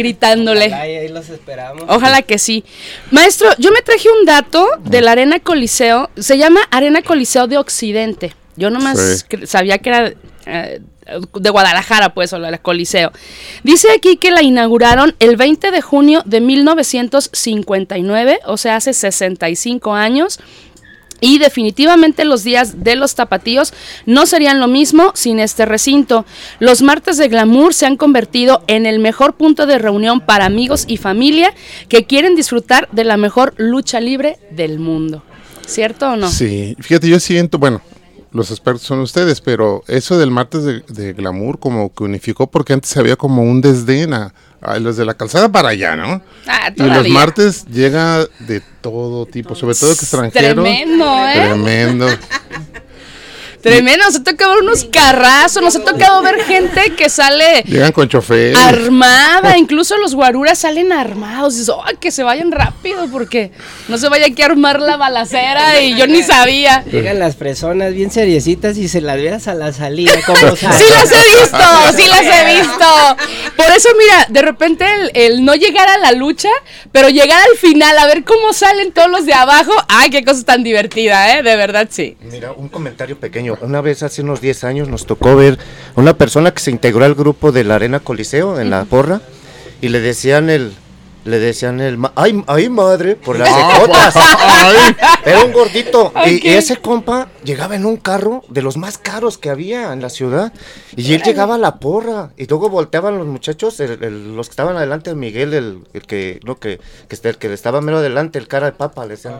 gritándole. Ojalá y ahí los esperamos. Ojalá que sí. Maestro, yo me traje un dato de la Arena Coliseo. Se llama Arena Coliseo de Occidente. Yo nomás Sí. cre- sabía que era eh, de Guadalajara, pues, o la Coliseo. Dice aquí que la inauguraron el 20 de junio de 1959, o sea, hace 65 años. Y definitivamente los días de los tapatíos no serían lo mismo sin este recinto. Los martes de glamour se han convertido en el mejor punto de reunión para amigos y familia que quieren disfrutar de la mejor lucha libre del mundo. ¿Cierto o no? Sí, fíjate, yo siento, bueno, los expertos son ustedes, pero eso del martes de, de glamour como que unificó porque antes había como un desdén a, a los de la calzada para allá, ¿no? Ah, Y los martes llega de todo tipo, sobre todo que extranjeros. Tremendo, ¿eh? Tremendo. Tremendo, nos ha tocado ver unos carrazos, nos ha tocado ver gente que sale Llegan con chofer. armada, incluso los guaruras salen armados. Dices, "Ay, que se vayan rápido porque no se vaya aquí a armar la balacera y yo ni sabía. Llegan las personas bien seriecitas y se las vieras a la salida, como Sí las he visto, sí las he visto. Por eso, mira, de repente el, el no llegar a la lucha, pero llegar al final a ver cómo salen todos los de abajo. Ay, qué cosa tan divertida, ¿eh? De verdad, sí. Mira, un comentario pequeño. Una vez hace unos 10 años nos tocó ver una persona que se integró al grupo de la Arena Coliseo en la porra y le decían el le decían el ma- ay, ay madre por las ecotas. Era un gordito y- ese compa llegaba en un carro de los más caros que había en la ciudad y él llegaba a la porra y luego volteaban los muchachos, el- el- los que estaban adelante, Miguel, el, el que no que que, este- el que estaba mero adelante, el cara de papa, le decían.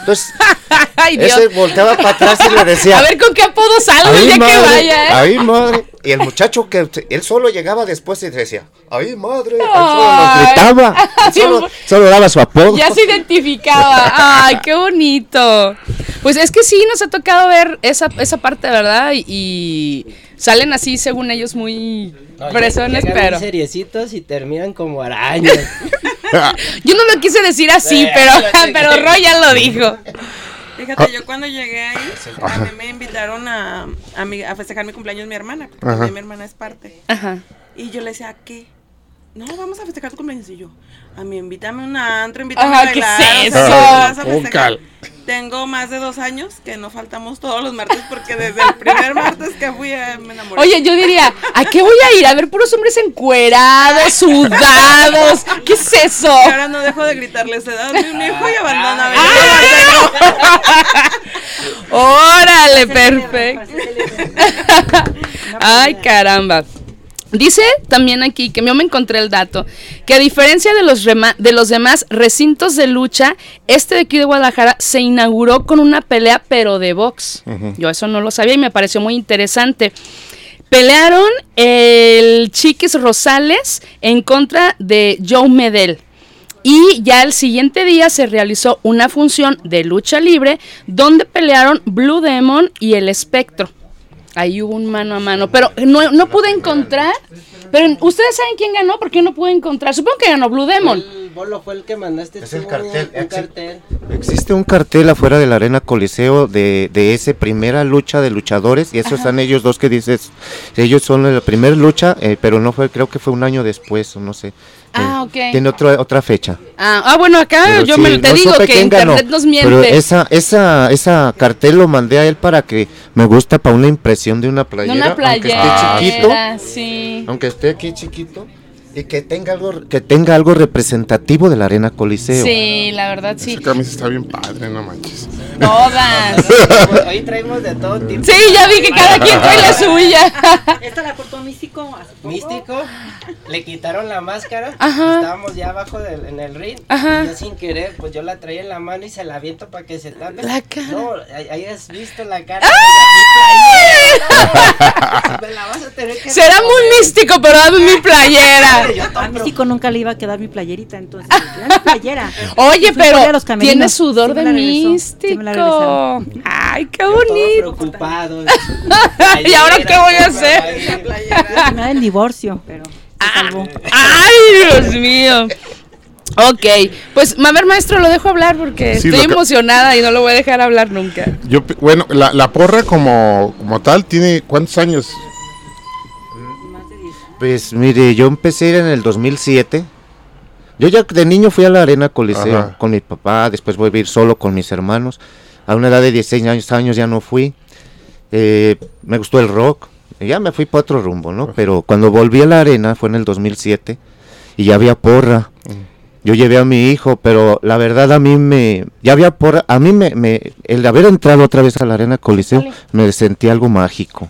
Entonces Ay, ese volteaba para atrás y le decía A ver con qué apodo salgo el que vaya, ¿eh? ay, madre. Y el muchacho que él solo llegaba después y decía, ay madre, él solo Ay. nos gritaba, él solo, solo daba su apodo. Ya se identificaba. Ay, qué bonito. Pues es que sí, nos ha tocado ver esa, esa parte, ¿verdad? Y, salen así, según ellos, muy No, fresones, llegan pero... muy serieciecitos y terminan como arañas. Yo no lo quise decir así, pero, pero Roy ya lo dijo. Fíjate, yo cuando llegué ahí, a mí me invitaron a, a, mi- a festejar mi cumpleaños mi hermana, porque mi hermana es parte. Ajá. Y yo le decía, ¿a qué? No, vamos a festejar tu cumpleaños. Y yo, a mí invítame a un antro, invítame Ajá, a ¿qué bailar. es o sea, eso? Un cal. Tengo más de dos años que no faltamos todos los martes porque desde el primer martes que fui eh, me enamoré. Oye, yo diría, ¿a qué voy a ir? A ver puros hombres encuerados, sudados. ¿Qué es eso? Y ahora no dejo de gritarles, se da un hijo y abandona. Órale, perfecto. Ay, caramba. Dice también aquí que yo me encontré el dato que a diferencia de los rema- de los demás recintos de lucha, este de aquí de Guadalajara se inauguró con una pelea pero de box. Yo eso no lo sabía y me pareció muy interesante. Pelearon el Chiquis Rosales en contra de Joe Medel. Y ya el siguiente día se realizó una función de lucha libre donde pelearon Blue Demon y el Espectro. Ahí hubo un mano a mano, pero no, no pude encontrar. Pero ustedes saben quién ganó, porque no pude encontrar. Supongo que ganó Blue Demon. Bolo fue el que mandaste Es el cartel, un exi- cartel. Existe un cartel afuera de la Arena Coliseo de, de ese primera lucha de luchadores y esos están ellos dos que dices, ellos son la primera lucha, eh, pero no fue, creo que fue un año después o no sé. Ah, Eh, ok. Tiene otra otra fecha. Ah, ah, bueno, acá Pero yo sí, me, te no digo que quién ganó, internet nos Pero miente. esa, esa, esa cartel lo mandé a él para que me gusta para una impresión de una De playera. una Aunque esté playera, chiquito, sí. aunque esté aquí chiquito, y que tenga algo, que tenga algo representativo de la Arena Coliseo. Sí, la verdad sí. Esa camisa está bien padre, no manches. Todas. Hoy traemos de todo tipo. Sí, ya vi que cada quien trae la suya. Esta la cortó Místico hace poco. Místico, le quitaron la máscara, Ajá. estábamos ya abajo del, en el ring, Ajá. y yo sin querer, pues yo la traía en la mano y se la aviento para que se tape. La cara. No, ahí has visto la cara. de ella, Me la vas a tener que Será muy místico, pero dame mi playera. A Místico nunca le iba a quedar mi playerita, entonces. Mi playera. Oye, pero tiene sudor Sí de la regresó, sí místico. Ay, qué todo bonito. preocupado. ¿Y ahora qué voy a hacer? Me da el divorcio, pero se salvó. Ay, Dios mío. Ok, pues a ver maestro, lo dejo hablar porque Sí, estoy emocionada y no lo voy a dejar hablar nunca. Yo, bueno, la, la porra como, como tal tiene cuántos años? Pues mire, yo empecé en el 2007 Yo ya de niño fui a la Arena Coliseo Ajá. con mi papá, después voy a vivir solo con mis hermanos. A una edad de 16 años, años ya no fui. Eh, me gustó el rock. Ya me fui para otro rumbo, ¿no? Pero cuando volví a la Arena fue en el 2007 y ya había porra. Yo llevé a mi hijo, pero la verdad a mí me... Ya había porra. A mí me... me- el haber entrado otra vez a la Arena Coliseo Dale. me sentí algo mágico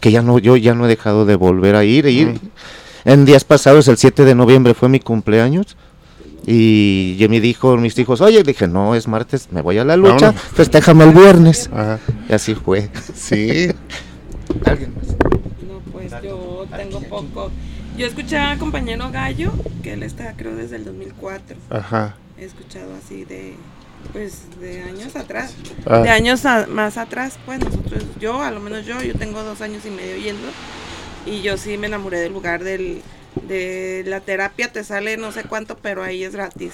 que ya no, yo ya no he dejado de volver a ir. e ir. En días pasados, el 7 de noviembre fue mi cumpleaños. Y me dijo mis hijos, oye, dije, no, es martes, me voy a la lucha, Vámonos. festéjame el viernes. Ajá. Y así fue. Sí. ¿Alguien más? No, pues yo tengo poco. Yo escuchaba a compañero Gallo, que él está creo desde el 2004. Ajá. He escuchado así de, pues, de años atrás. Ah. De años a- más atrás, pues nosotros, yo, a lo menos yo, yo tengo dos años y medio yendo. Y yo sí me enamoré del lugar del, de la terapia, te sale no sé cuánto, pero ahí es gratis.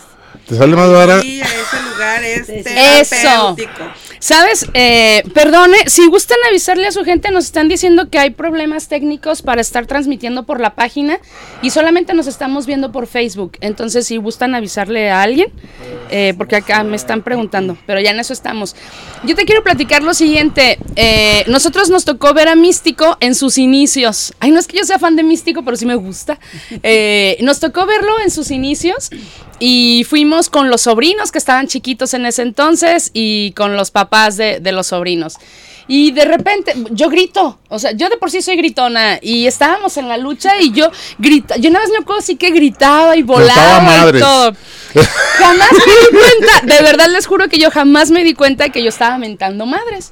¿Te sale más barato? Sí, a ese lugar es Eso. terapéutico. ¿Sabes? Eh, perdone, si gustan avisarle a su gente, nos están diciendo que hay problemas técnicos para estar transmitiendo por la página y solamente nos estamos viendo por Facebook. Entonces, si gustan avisarle a alguien, eh, porque acá me están preguntando, pero ya en eso estamos. Yo te quiero platicar lo siguiente. eh, nosotros nos tocó ver a Místico en sus inicios. Ay, no es que yo sea fan de Místico, pero sí me gusta. Eh, nos tocó verlo en sus inicios y fuimos con los sobrinos que estaban chiquitos en ese entonces y con los papás de, de los sobrinos. Y de repente, yo grito, o sea, yo de por sí soy gritona y estábamos en la lucha y yo grita, yo nada más me acuerdo sí que gritaba y volaba y todo. Jamás me di cuenta, de verdad les juro que yo jamás me di cuenta que yo estaba mentando madres.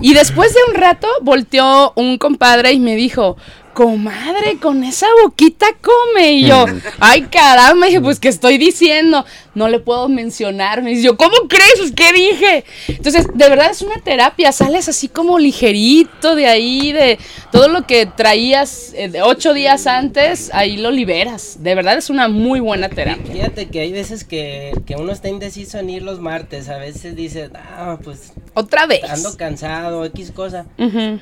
Y después de un rato volteó un compadre y me dijo, comadre, con esa boquita come. Y yo, ay caramba, dije, pues, ¿qué estoy diciendo? No le puedo mencionar. Me dice, yo, ¿cómo crees? Pues, ¿Qué dije? Entonces, de verdad es una terapia, sales así como ligerito de ahí, de todo lo que traías eh, de ocho días antes, ahí lo liberas. De verdad es una muy buena terapia. Fíjate que hay veces que, que uno está indeciso en ir los martes. A veces dice, ah, pues Otra vez. ando cansado, X cosa.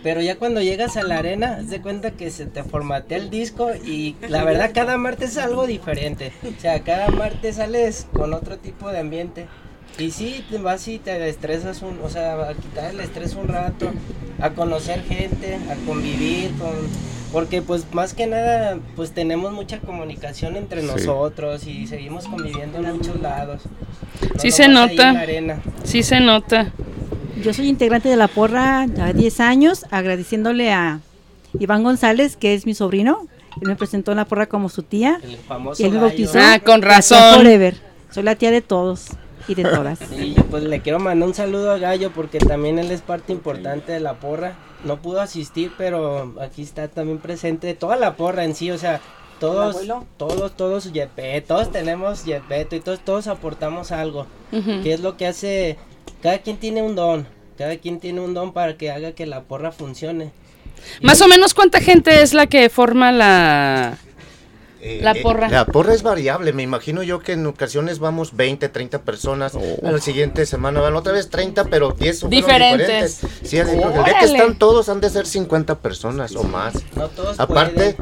Pero ya cuando llegas a la arena, de cuenta que se te formatea el disco y la verdad cada martes es algo diferente. O sea, cada martes sales con otro tipo de ambiente. Y sí, te vas y te estresas, un, o sea, a quitar el estrés un rato, a conocer gente, a convivir con... Porque pues más que nada, pues tenemos mucha comunicación entre nosotros y seguimos conviviendo en muchos lados. No Sí se nota. en la arena. Sí se nota. Yo soy integrante de la porra ya 10 años, agradeciéndole a Iván González, que es mi sobrino. Él me presentó en la porra como su tía. El famoso Y él me bautizó. Ah, con razón. Forever. Soy la tía de todos y de todas. Y yo, pues le quiero mandar un saludo a Gallo porque también él es parte importante de la porra. No pudo asistir, pero aquí está también presente toda la porra en sí, o sea, todos, todos, todos, Yepe, todos tenemos Yepeto y todos, todos aportamos algo. Que es lo que hace, cada quien tiene un don, cada quien tiene un don para que haga que la porra funcione. Más o menos cuánta gente es la que forma la... Eh, La eh, porra. la porra es variable. Me imagino yo que en ocasiones vamos 20, 30 personas. A la siguiente semana van otra vez 30, pero 10 son Diferentes. Sí, así, el día que están todos han de ser 50 personas o más. No todos Aparte,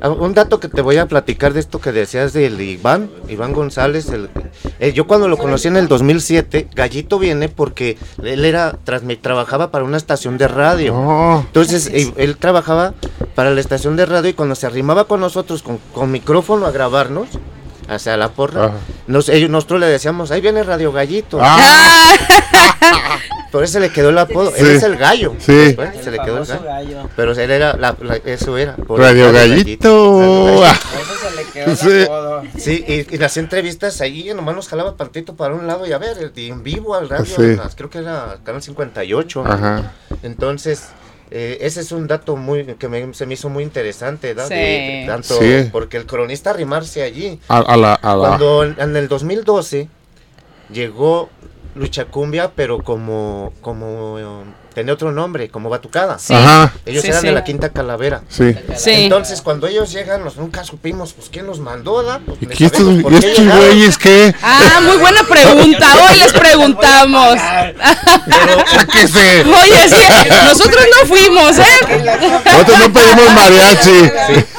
pueden. un dato que te voy a platicar de esto que decías del Iván, Iván González. el- eh, yo cuando lo conocí en el 2007, Gallito viene porque él era transmi- trabajaba para una estación de radio. Entonces él trabajaba para la estación de radio y cuando se arrimaba con nosotros con, con micrófono a grabarnos, hacia la porra, Ajá. nos, ellos, nosotros le decíamos, ahí viene Radio Gallito. Ah, Por eso le quedó el apodo, él Sí. es el gallo. Sí. Después se El le quedó el gallo. gallo. Pero él era, la- la- eso era. por Radio el Gallito. Ah, Eso se le quedó el Sí. apodo. Sí, y, y las entrevistas ahí nomás nos jalaba tantito para un lado y a ver, el- y en vivo al radio, Sí. creo que era Canal 58. Ajá. Entonces, eh, ese es un dato muy que me- se me hizo muy interesante, ¿no? Sí. De- de tanto, Sí. porque el cronista arrimarse allí. A, a la, a la- Cuando en, en el 2012 llegó Lucha Cumbia, pero como, como eh, tenía otro nombre, como Batucada. Sí. Ajá. Ellos Sí, eran sí. de la Quinta Calavera. Sí. Sí. Entonces, cuando ellos llegan, nos nunca supimos, pues, quién los mandó, ¿da? Pues, ¿Y qué estos, sabemos por y qué estos güeyes qué? Ah, muy buena pregunta. Hoy les preguntamos. ¿Qué sé? Oye, sí, nosotros no fuimos, ¿eh? Nosotros no pedimos mariachi.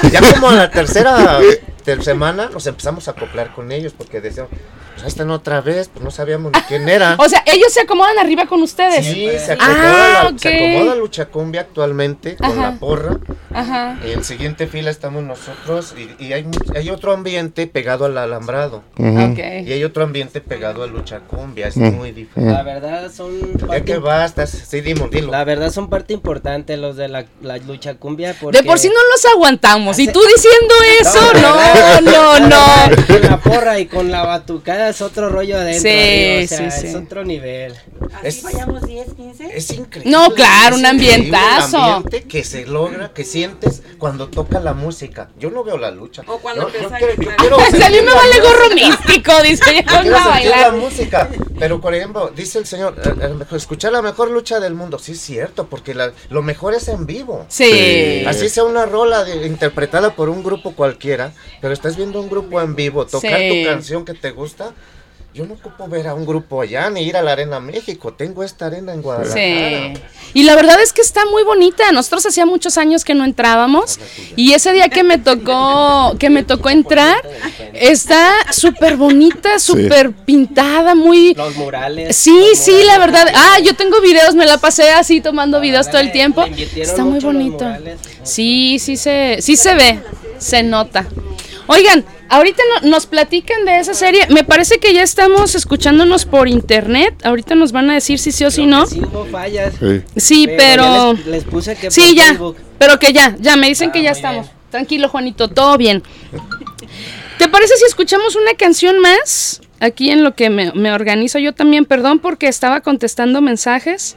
Sí, ya como a la tercera de semana nos empezamos a acoplar con ellos porque decíamos, pues ahí están otra vez, pues no sabíamos ni quién era. O sea, ellos se acomodan arriba con ustedes. Sí, se Ah, acomoda, la, se acomoda Lucha Cumbia actualmente con Ajá. la porra. Ajá. En siguiente fila estamos nosotros y, y hay, hay otro ambiente pegado al alambrado. Ok. Y hay otro ambiente pegado a Lucha Cumbia, es muy diferente. La verdad son Ya parte, que bastas, sí, dimo, dilo. la verdad son parte importante los de la, la lucha cumbia porque De por sí no los aguantamos. Y tú diciendo eso, no, no, no. Con la porra y con la batucada es otro rollo adentro. Sí, arriba, o sea, sí, sí. Es otro nivel. Así Es- vayamos 10, 15. Es increíble. No, claro, es un ambientazo. El ambiente que se logra, que sientes cuando toca la música. Yo no veo la lucha. O cuando Yo- yo quiero- yo quiero sea, a mí me vale gorro místico, dice, yo Quiero sentir la bailar. música, pero por ejemplo, dice el señor, eh, eh, escuchar la mejor lucha del mundo. Sí, es cierto, porque la- lo mejor es en vivo. Sí. Así sea una rola de- interpretada por un grupo cualquiera, pero estás viendo un grupo en vivo, tocar Sí. tu canción que te gusta. Yo no ocupo ver a un grupo allá ni ir a la Arena México. Tengo esta arena en Guadalajara. Sí. Y la verdad es que está muy bonita. Nosotros hacía muchos años que no entrábamos y ese día que me tocó que me tocó entrar está súper bonita, súper pintada, muy Los murales. Sí, los sí, murales. la verdad. Ah, yo tengo videos, me la pasé así tomando La videos todo el tiempo. Está muy bonito. Sí, sí se, sí se ve, se nota. Oigan, ahorita no- nos platican de esa serie. Me parece que ya estamos escuchándonos por internet. Ahorita nos van a decir si sí o si no. Sí hubo fallas. Sí. Sí, ya pero Les, les puse que sí por ya, Facebook. pero que ya, ya me dicen Ah, que ya estamos. bien. Tranquilo, Juanito, todo bien. ¿Te parece si escuchamos una canción más? Aquí en lo que me, me organizo yo también, perdón porque estaba contestando mensajes.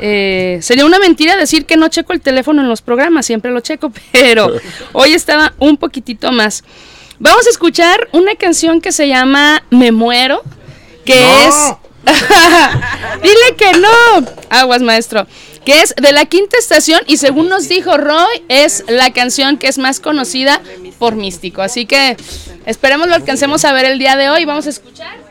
Eh, sería una mentira decir que no checo el teléfono en los programas, siempre lo checo, pero hoy estaba un poquitito más. Vamos a escuchar una canción que se llama Me Muero, que ¡No! es... Dile que no, aguas maestro, que es de la quinta estación y según nos dijo Roy, es la canción que es más conocida por Místico. Así que esperemos lo alcancemos a ver el día de hoy. Vamos a escuchar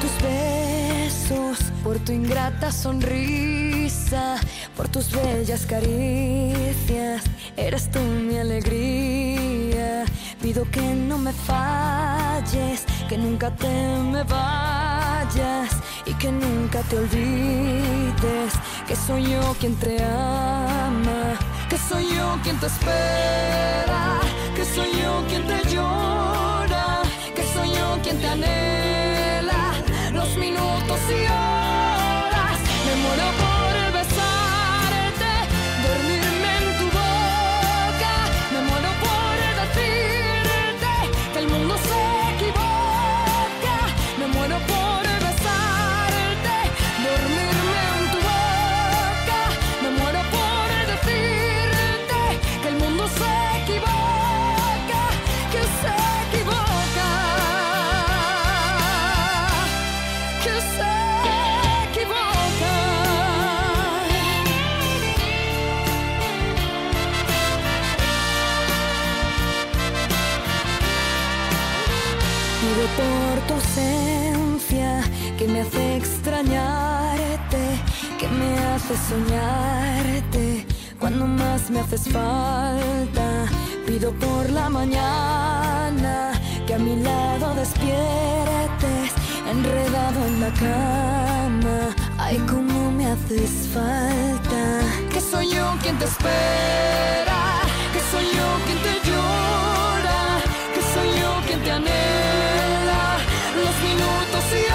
tus besos, por tu ingrata sonrisa, por tus bellas caricias, eres tú mi alegría. Pido que no me falles, que nunca te me vayas y que nunca te olvides que soy yo quien te ama, que soy yo quien te espera, que soy yo quien te llora, que soy yo quien te anhela minutos y horas. Hace soñarte cuando más me haces falta. Pido por la mañana que a mi lado despiertes, enredado en la cama. Ay, cómo me haces falta. Que soy yo quien te espera, que soy yo quien te llora, que soy yo quien te anhela los minutos y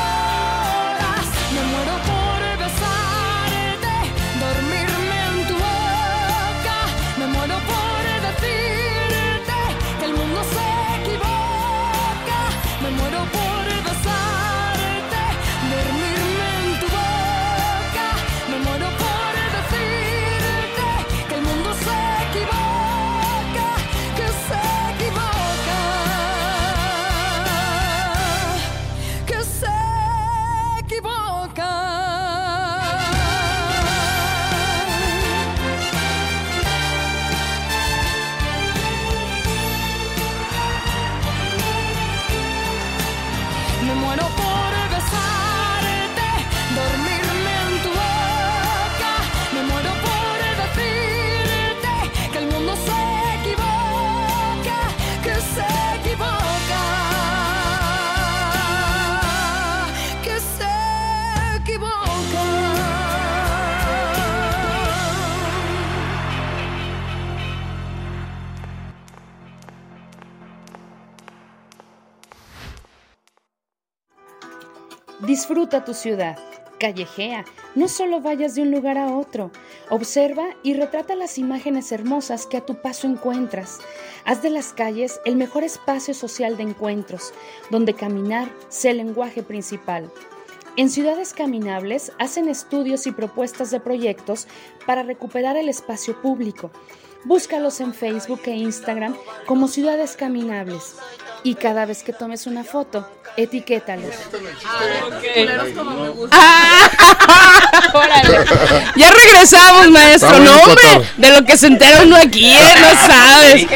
Disfruta tu ciudad. Callejea, no solo vayas de un lugar a otro. Observa y retrata las imágenes hermosas que a tu paso encuentras. Haz de las calles el mejor espacio social de encuentros, donde caminar sea el lenguaje principal. En Ciudades Caminables hacen estudios y propuestas de proyectos para recuperar el espacio público. Búscalos en Facebook e Instagram como Ciudades Caminables. Y cada vez que tomes una foto, etiquétalos. Ah, órale. Ya regresamos, maestro. No, hombre, de lo que se entera uno aquí, ¿eh? no sabes.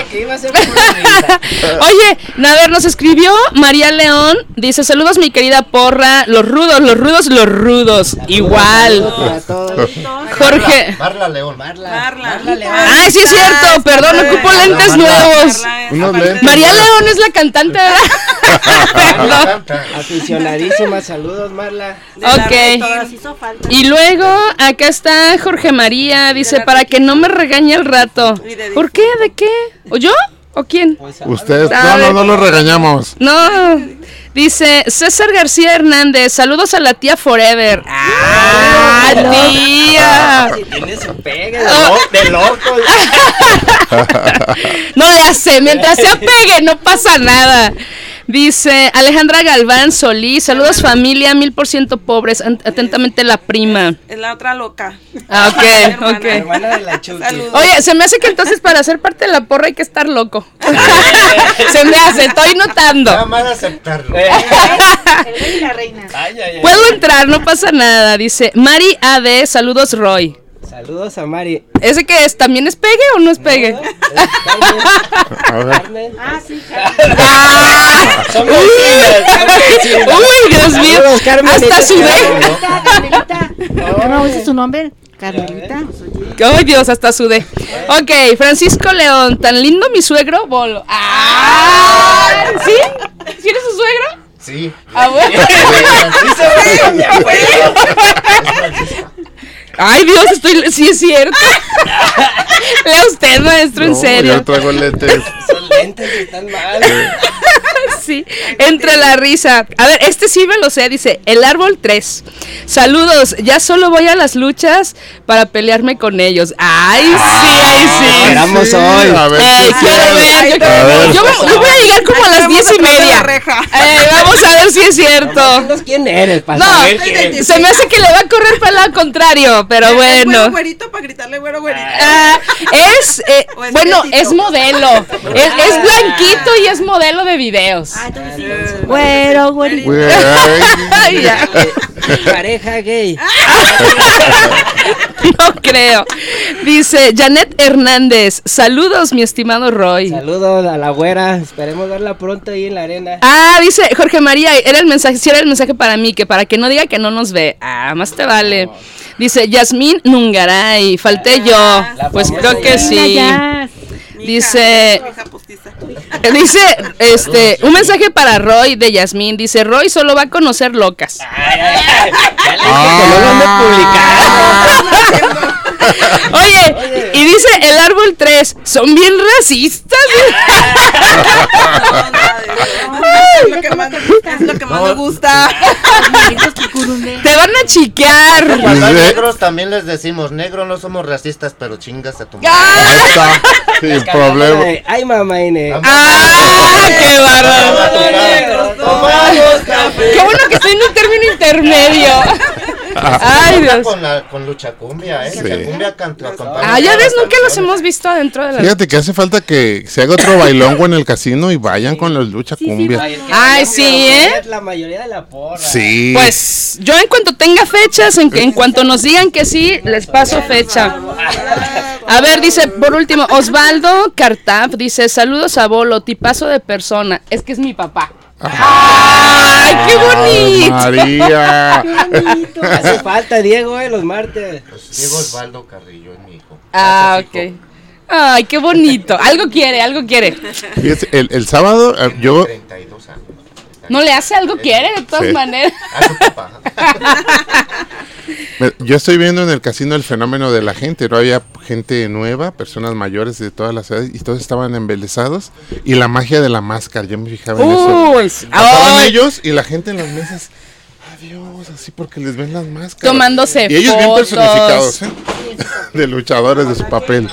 Oye, a ver, nos escribió María León. Dice: Saludos, mi querida porra. Los rudos, los rudos, los rudos. Igual. Saludos para todos. Jorge. Marla León. Marla. Marla. Marla León. Ay, sí es cierto. Perdón, ocupo lentes nuevos. María León es la cantante, ¿verdad? Perdón. Aficionadísima, saludos Marla. Ok. Y luego acá está Jorge María, dice, para que no me regañe al rato. ¿Por qué? ¿De qué? ¿O yo? ¿O quién? Ustedes, no, no, no lo regañamos. No. Dice César García Hernández, saludos a la tía Forever. ¡Ah, tía! Si tiene su de loco. No, ya sé, mientras se apegue, no pasa nada. Dice Alejandra Galván Solís, saludos familia, mil por ciento pobres, atentamente la prima. Es la otra loca. Ah, ok, Hermana. ok. Hermana de la. Oye, se me hace que entonces para ser parte de la porra hay que estar loco. se me hace, estoy Nada notando. más aceptarlo. Eh, El rey y la reina. ay, ay, ay. Puedo entrar, no pasa nada. Dice Mari AD, saludos Roy. Saludos a Mari. ¿Ese qué es? ¿También es pegue o no es pegue? ¿No? Es Carmen. Carmen. Ah, sí, ¡Ah! Son vecinas. Uy, Dios mío. Saludos, Carmen, Hasta sudé. Carmelita. ¿Cómo dice su nombre? Carmelita. Ay, Dios, hasta sudé. Ok, Francisco León, tan lindo mi suegro, bolo. ¡Ah! ¿Sí? ¿Sí eres su suegro? Sí. Ah, bueno. Dice, "Oye, mi abuelo". Ay, Dios, estoy. Sí, es cierto. Lea usted, maestro, en No, serio. Yo traigo lentes. Son lentes que están mal. Sí, entre la risa. A ver, este sí me lo sé, dice, el árbol 3. Saludos, ya solo voy a las luchas para pelearme con ellos. Ay, sí, ay, sí. Esperamos hoy. A ver si quiero ver, yo, quiero ver. Yo voy a llegar como a las diez y media. Ey, vamos a ver si es cierto. Quién eres para No, saber quién. se me hace que le va a correr para el lado contrario, pero ¿Es güero bueno. güerito para gritarle güero güerito? Ah, es, eh, ¿O es bueno, es modelo. Es, es blanquito y es modelo de videos. Ah, entonces sí. Güero, güerito. Pareja gay. No creo. Dice Janet Hernández. Saludos, mi estimado Roy. Saludos a la güera. Esperemos verla pronto ahí en la arena. Ah, dice Jorge María, era el mensaje, sí era el mensaje para mí, que para que no diga que no nos ve. Ah, más te vale. Dice Yasmín Nungaray, falté yo. La Pues creo que sí. Dice-. Dice, este, un mensaje para Roy de Yasmín. Dice, Roy solo va a conocer locas. Ay, ay, ay. Oye, y dice el árbol 3, son bien racistas. Es lo que más, es lo que más me gusta. Te van a chiquear. Hay Sí. negros también les decimos, negro no somos racistas, pero chingas a tu madre. ¡Ah! Ahí está. Sin problema. Ay, mamá Ine. ¡Ah! ¡Qué bárbaro! Qué bueno que estoy en un término intermedio. Ay, Dios. Con, la, con lucha cumbia, ¿eh? Sí. Lucha cumbia canto, Ah, ya ves, nunca los hemos visto adentro de la... Fíjate que hace falta que se haga otro bailongo en el casino y vayan con los lucha cumbia. Ay, sí, ¿eh? La mayoría de la porra. Sí. Pues yo en cuanto tenga fechas, en, en cuanto nos digan que sí, les paso fecha. A ver, dice, por último, Osvaldo Cartap dice, saludos a Bolo, tipazo de persona. Es que es mi papá. ¡Ay, qué bonito! María. Hace falta Diego, eh, los martes. Diego Osvaldo Carrillo es mi hijo. Ah, Hace ok. Ay, qué bonito. Algo quiere, algo quiere. Fíjese, el, el sábado eh, yo 32 años. No le hace algo quiere, de todas Sí. maneras. A su papá. Me- Yo estoy viendo en el casino el fenómeno de la gente, no había gente nueva, personas mayores de todas las edades y todos estaban embelesados y la magia de la máscara, yo me fijaba en eso. Uy, ay, ellos y la gente en las mesas, adiós, así porque les ven las máscaras. Tomándose Y ellos bien personificados, ¿eh? de luchadores de su papel.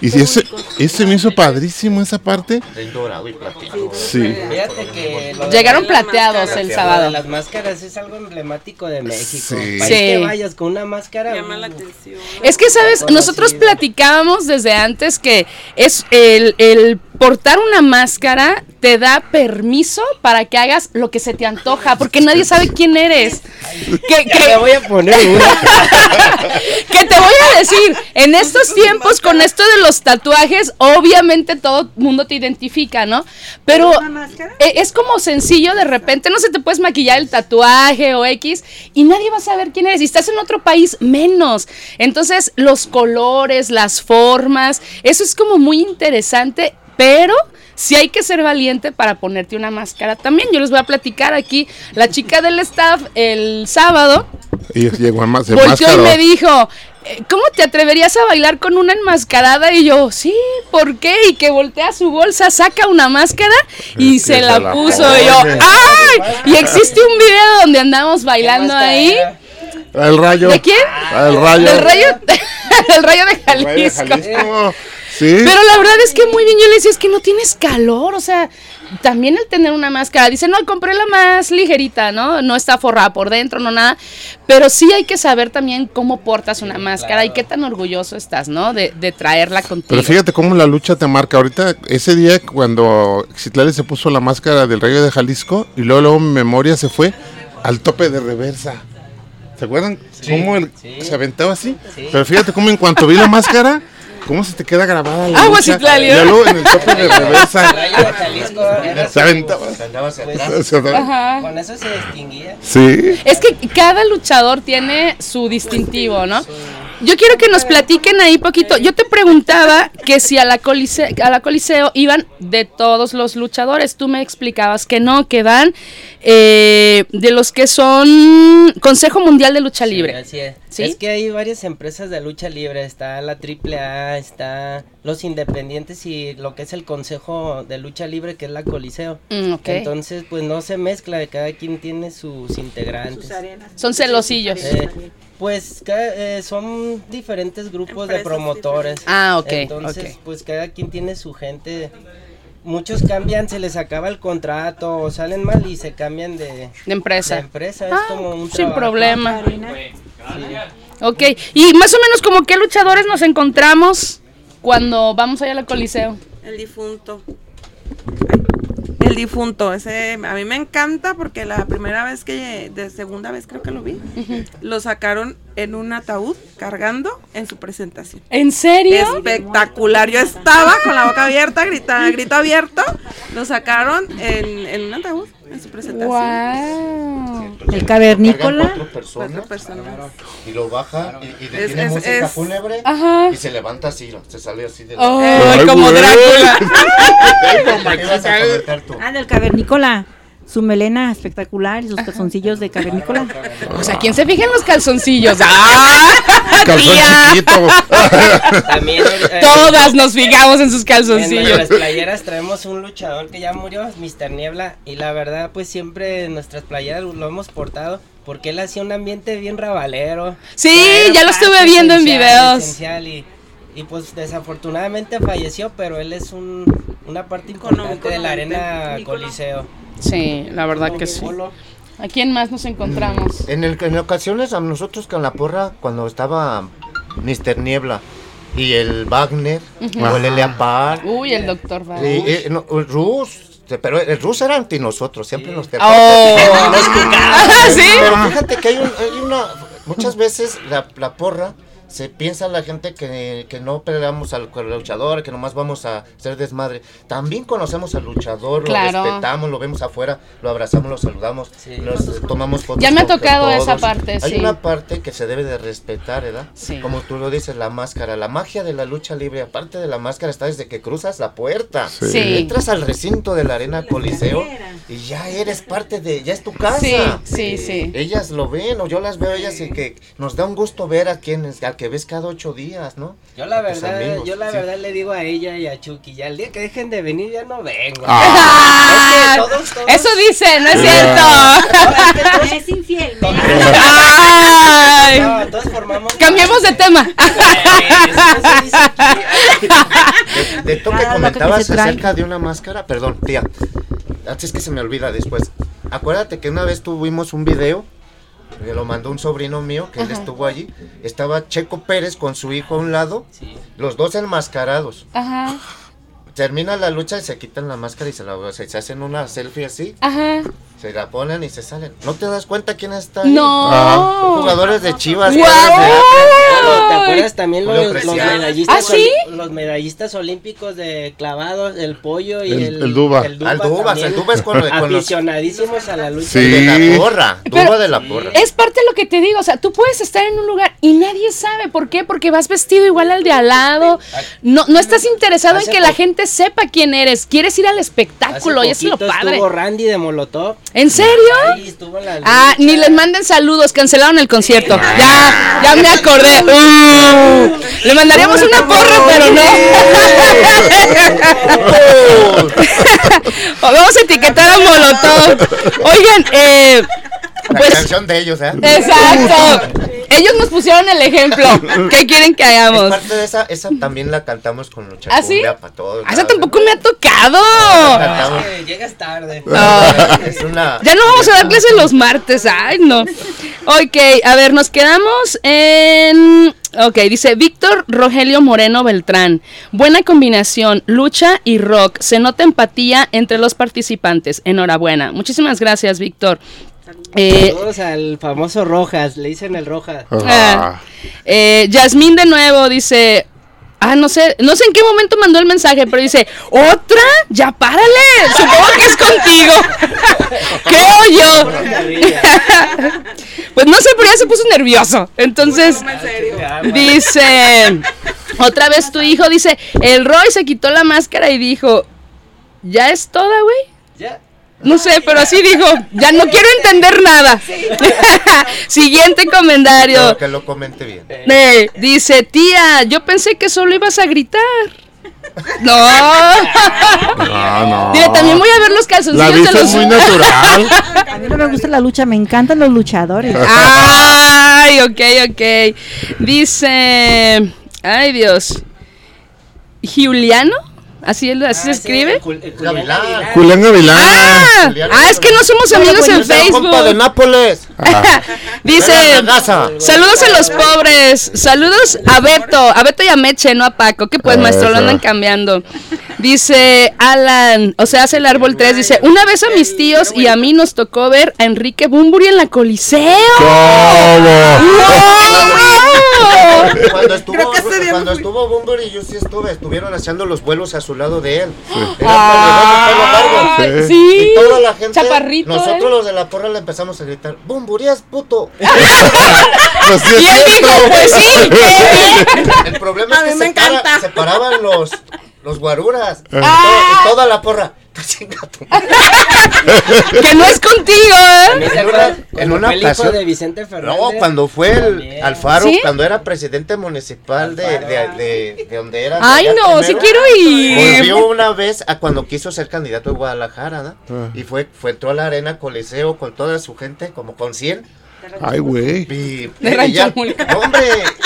Y si ese, ese me hizo padrísimo esa parte. En dorado y plateado. Sí. Fíjate que Llegaron plateados el sábado. las máscaras es algo emblemático de México. Sí. Que Sí. vayas con una máscara. Llama la uh, atención. Es que, ¿sabes? Nosotros platicábamos desde antes que es el, el portar una máscara te da permiso para que hagas lo que se te antoja, porque nadie sabe quién eres. Que, Ya me que, voy a poner una. que te voy a decir, en estos tiempos, con esto de los tatuajes, obviamente todo mundo te identifica, ¿no? Pero ¿Una máscara? e- es como sencillo, de repente no se te puedes maquillar el tatuaje o X y nadie va a saber quién eres. Y estás en otro país, menos. Entonces, los colores, las formas, eso es como muy interesante, pero sí hay que ser valiente para ponerte una máscara también. Yo les voy a platicar aquí, la chica del staff el sábado Y llegó a más y me dijo, eh, ¿cómo te atreverías a bailar con una enmascarada? Y yo, sí, ¿por qué? Y que voltea su bolsa, saca una máscara y se la la puso. Y yo, ¡ay! Y existe un video donde andamos bailando ahí. El rayo. ¿De quién? El rayo. Del rayo, del rayo de El rayo de Jalisco. Sí. Pero la verdad es que muy bien, yo le decía, es que no tienes calor, o sea, también el tener una máscara, dice, no, compré la más ligerita, ¿no? No está forrada por dentro, no nada, pero sí hay que saber también cómo portas una máscara y qué tan orgulloso estás, ¿no? De, de traerla contigo. Pero fíjate cómo la lucha te marca. Ahorita, ese día cuando Citlali se puso la máscara del Rayo de Jalisco y luego, luego mi memoria se fue al tope de reversa. ¿Se acuerdan? cómo el- sí. se aventaba así. Sí. Pero fíjate cómo en cuanto vi la máscara, cómo se te queda grabada la Agua. Citlali, Y ¿eh? luego en el tope de reversa. Se aventaba. Ajá. Con eso se distinguía. Sí. Es que cada luchador tiene su distintivo, ¿no? Yo quiero que nos platiquen ahí poquito. Yo te preguntaba que si a la, coliseo, a la Coliseo iban de todos los luchadores. Tú me explicabas que no, que van eh, de los que son Consejo Mundial de Lucha Libre. Sí, así es. ¿Sí? Es que hay varias empresas de lucha libre. Está la AAA, está los independientes y lo que es el Consejo de Lucha Libre, que es la Coliseo. Mm. Entonces, pues no se mezcla, cada quien tiene sus integrantes. Son celosillos. Eh, pues eh, son diferentes grupos de promotores. Ah, ok, Entonces, pues cada quien tiene su gente. Muchos cambian, se les acaba el contrato o salen mal y se cambian de, De de empresa. empresa. Es Ah, como un sin trabajo. problema. Sí. Ok. Y más o menos como qué luchadores nos encontramos cuando vamos allá a la Coliseo. El difunto. El difunto, ese a mí me encanta porque la primera vez que, de segunda vez creo que lo vi, lo sacaron en un ataúd cargando en su presentación. ¿En serio? Espectacular, yo estaba con la boca abierta, grita, grito abierto, lo sacaron en, en un ataúd en su presentación. Wow. El cavernícola. cuatro personas Cuatro personas. y lo baja y, y le Es- tiene es- música es- fúnebre Ajá. y se levanta así, se sale así de la... Oh, Ay, como güey. Drácula. ¿Qué ibas a comentar tú? Ah, del cavernícola. Su melena espectacular y sus calzoncillos de cavernícola. O sea, ¿quién se fija en los calzoncillos? ¡Ah! Calzón tía! chiquito. También eh, Todas nos fijamos en sus en calzoncillos. nuestras playeras traemos un luchador que ya murió, Mr. Niebla, y la verdad pues siempre en nuestras playeras lo hemos portado porque él hacía un ambiente bien rabalero. Sí, ya lo estuve viendo en videos. esencial y, y, pues desafortunadamente falleció, pero él es un, una parte Icono, importante de la arena. Coliseo. Sí, la verdad que sí. Polo. ¿A quién más nos encontramos? En, el, en ocasiones a nosotros con la porra, cuando estaba Mr. Niebla y el Wagner o el Elia Park, Uy, el doctor y, Vargas. eh, no, Rus, pero el Rus era anti nosotros, siempre nos te Oh. Ah, ¿Sí? Pero fíjate que hay, un- hay una. Muchas veces la, la porra se piensa la gente que, que no peleamos al, al luchador, que nomás vamos a hacer desmadre. También conocemos al luchador, Claro. lo respetamos, lo vemos afuera, lo abrazamos, lo saludamos, Sí. nos eh, tomamos fotos. Ya me ha tocado todos. esa parte, Hay sí. una parte que se debe de respetar, ¿verdad? Sí. Como tú lo dices, la máscara, la magia de la lucha libre, aparte de la máscara, está desde que cruzas la puerta. Sí. Sí. Entras al recinto de la arena Coliseo y ya eres parte de, ya es tu casa. Sí, sí, sí. Ellas lo ven o yo las veo ellas y que nos da un gusto ver a quienes, que ves cada ocho días, ¿no? Yo la A verdad, yo la sí. verdad le digo a ella y a Chucky, ya el día que dejen de venir ya no vengo. Ah, Es que todos, todos- Eso dice, no es cierto. es que todos- Es infiel. Ay. no, todos formamos. Cambiemos de tema. De, de esto que loca que comentabas se trae. acerca de una máscara, perdón, tía, así es que se me olvida después. Acuérdate que una vez tuvimos un video, me lo mandó un sobrino mío, que él estuvo allí, estaba Checo Pérez con su hijo a un lado, Sí. los dos enmascarados. Ajá, Termina la lucha y se quitan la máscara y se, la, se, se hacen una selfie así, ajá. se la ponen y se salen. ¿No te das cuenta quién está ahí? No. Son jugadores de Chivas. ¡Guau! ¿Te acuerdas también los, medallistas? ¿Ah, sí? Los medallistas olímpicos de clavados, el pollo y El- el, el Duba. Al Dubas, también. el Dubas con, con los... Aficionadísimos a la lucha. Sí. De la porra, Pero- Duba de la porra. Es parte de lo que te digo, o sea, tú puedes estar en un lugar y nadie sabe por qué, porque vas vestido igual al de al lado. No, no estás interesado en que la gente sepa quién eres, quieres ir al Hace espectáculo y eso es lo padre. Estuvo Randy de Molotov. ¿En serio? Ahí estuvo en la Ah, ni les manden saludos, cancelaron el concierto. Ya, ya me acordé. Uh, le mandaríamos una porra, pero no. Vamos a etiquetar a Molotov. Oigan, eh, pues canción de ellos, ¿eh? exacto. Ellos nos pusieron el ejemplo. ¿Qué quieren que Es hagamos? parte de esa, esa también la cantamos con Lucha ¿Ah, sí? Para todos. Ah, Esa tampoco me ha tocado. Cantamos. Es que llegas tarde. Ah. Es una... Ya no vamos a dar clases los martes. Ay, no. Ok, a ver, nos quedamos en. Ok, dice Víctor Rogelio Moreno Beltrán. Buena combinación, lucha y rock. Se nota empatía entre los participantes. Enhorabuena. Muchísimas gracias, Víctor. Eh, Saludos al famoso Rojas, le dicen el Rojas. Ah. Eh, Yasmín de nuevo dice. Ah, no sé, no sé en qué momento mandó el mensaje, pero dice, ¿otra? Ya párale. Supongo que es contigo. Creo yo. pues no sé, pero ya se puso nervioso. Entonces, En serio. dice, otra vez tu hijo dice, el Roy se quitó la máscara y dijo, ¿ya es toda, güey? Ya. No sé, pero así dijo, ya no quiero entender nada. Siguiente comentario. Pero que lo comente bien. Eh, dice, tía, yo pensé que solo ibas a gritar. No. No, no. Dile, también voy a ver los La calzoncillos de vista los. es muy natural. A mí no me gusta la lucha, me encantan los luchadores. Ay, ok, ok. Dice, ay Dios. Juliano, así, él- así se Ah, sí, escribe. el Jul- el Julián Gavilán. Gavilán. Julián Gavilán. Ah, ah, es que no somos amigos en Es el compa de Facebook. Nápoles. Dice, la gasa. saludos a los pobres, saludos a Beto, a Beto y a Meche, no a Paco, que pues maestro lo andan cambiando. Dice Alan, o sea, hace el árbol 3, dice, una vez a mis tíos y a mí nos tocó ver a Enrique Bumburi en la Coliseo. ¡Wow! Cuando estuvo, cuando estuvo Bunbury, yo sí estuve, estuvieron haciendo los vuelos a su lado de él. Era Ay, pelo largo. sí. Y toda la gente, Chaparrito, nosotros ¿eh? los de la porra le empezamos a gritar, Bumburi es puto. Pues sí Y él dijo, pues sí, ¿qué? El problema A es mí que me se, para- se paraban los, los guaruras. Y, Ah. y toda la porra. Que no es contigo, ¿eh? En Cuando una fue el hijo ocasión- de Vicente Fernández. No, cuando fue el. Alfaro, ¿Sí? cuando era presidente municipal de, de, de, de donde era. Ay, no, sí primero, quiero ir. Volvió una vez a cuando quiso ser candidato de Guadalajara, ¿no? Ah. Y fue, fue, entró a la arena Coliseo con toda su gente, como con 100. Ay, güey. Y, y ya- hombre,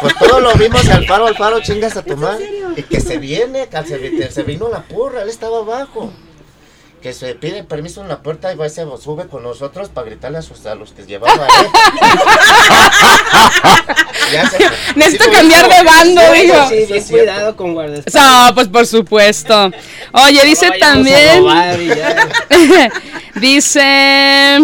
pues todo lo vimos y Alfaro, Alfaro, chingas a tu madre. Y que se viene, que se, vi- se vino la porra, él estaba abajo. Que se pide permiso en la puerta y va y se sube con nosotros para gritarle a, sus, a los que llevaba él. Ya se- Necesito sí, cambiar de bando, Sí, dijo. sí, Sí, cuidado con guardaespaldas. No, pues por supuesto. Oye, dice No también. robar y ya. dice.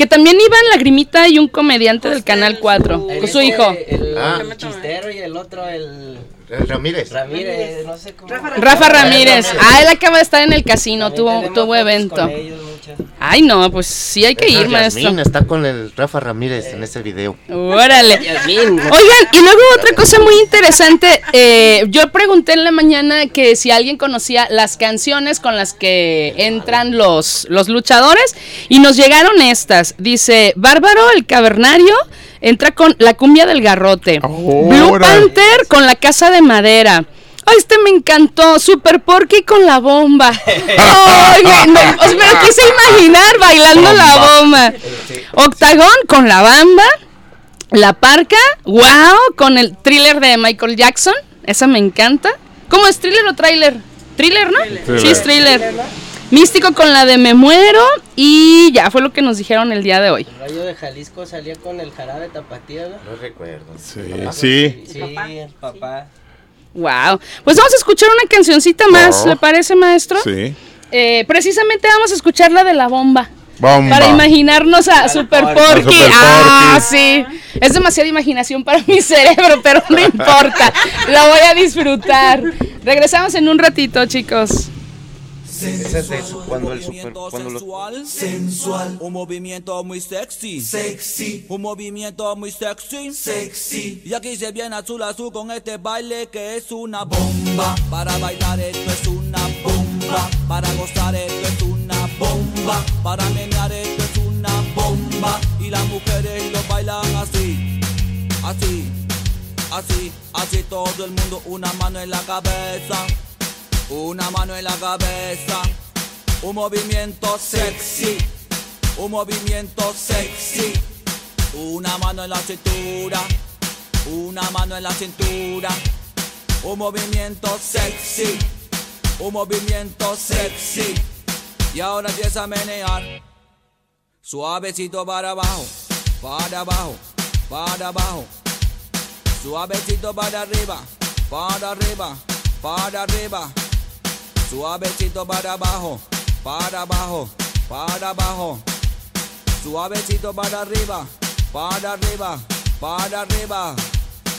Que también iban Lagrimita y un comediante del Canal 4, El con su hijo. El, Ah. chistero y el otro, el El Ramírez. Ramírez, no sé cómo. Rafa Ramírez. Ah, él acaba de estar en el casino, tuvo, tuvo evento. con ellos, Ay, no, pues sí hay que Esa ir, maestro. Yasmín está con el Rafa Ramírez en ese video. Órale. Yasmín. Oigan, y luego otra cosa muy interesante, eh, yo pregunté en la mañana que si alguien conocía las canciones con las que entran los, los luchadores y nos llegaron estas. Dice, Bárbaro el Cavernario entra con la cumbia del garrote. Blue Órale. Panther con la casa de madera. Ay, este me encantó. Super Porky con la bomba. Ay, me, os me lo quise imaginar bailando la bomba. Octagón con la bamba. La Parca, wow, con el thriller de Michael Jackson, esa me encanta. ¿Cómo es thriller o trailer? Thriller, ¿no? Sí, es thriller. Místico con la de Me Muero y ya fue lo que nos dijeron el día de hoy. El rayo de Jalisco salía con el jarabe tapatío, ¿no? No recuerdo. Sí, sí. Sí, el papá. Wow. Pues vamos a escuchar una cancioncita más, Oh. ¿le parece, maestro? Sí. Eh, precisamente vamos a escuchar la de la bomba. Bomba. Para imaginarnos a Super Porky. Porky. Super Ah, sí. Es demasiada imaginación para mi cerebro, pero no importa. La voy a disfrutar. Regresamos en un ratito, chicos. Ese es de su- cuando el super. Cuando sensual, sensual, un movimiento muy sexy, sexy, un movimiento muy sexy, sexy. Y aquí se viene azul azul con este baile que es una bomba. Para bailar esto es una bomba, para gozar esto es una bomba, para menear esto es una bomba. Y las mujeres lo bailan así, así, así, así todo el mundo una mano en la cabeza. Una mano en la cabeza, un movimiento sexy, un movimiento sexy. Una mano en la cintura, una mano en la cintura. Un movimiento sexy, un movimiento sexy. Y ahora empieza a menear. Suavecito para abajo, para abajo, para abajo. Suavecito para arriba, para arriba, para arriba. Suavecito para abajo, para abajo, para abajo. Suavecito para arriba, para arriba, para arriba.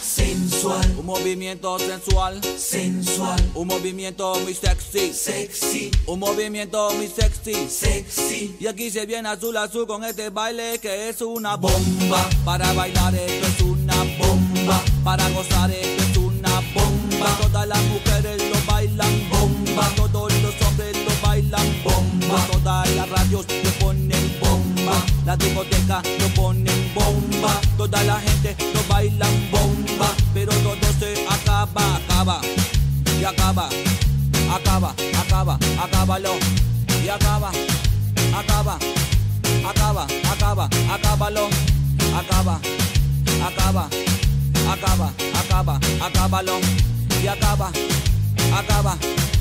Sensual, un movimiento sensual, sensual, un movimiento muy sexy, sexy, un movimiento muy sexy, sexy. Y aquí se viene azul azul con este baile que es una bomba. Para bailar esto es una bomba, para gozar esto es una bomba. Todas las mujeres bomba, todos los hombres lo bailan bomba, todas las radios lo ponen bomba, la discoteca lo ponen bomba, toda la gente lo bailan bomba, pero todo se acaba, acaba, y acaba, acaba, acaba, acábalo, y acaba, acaba, acaba, acaba, acábalo, acaba, acaba, acaba, acaba, acábalo, y acaba, acaba, acaba,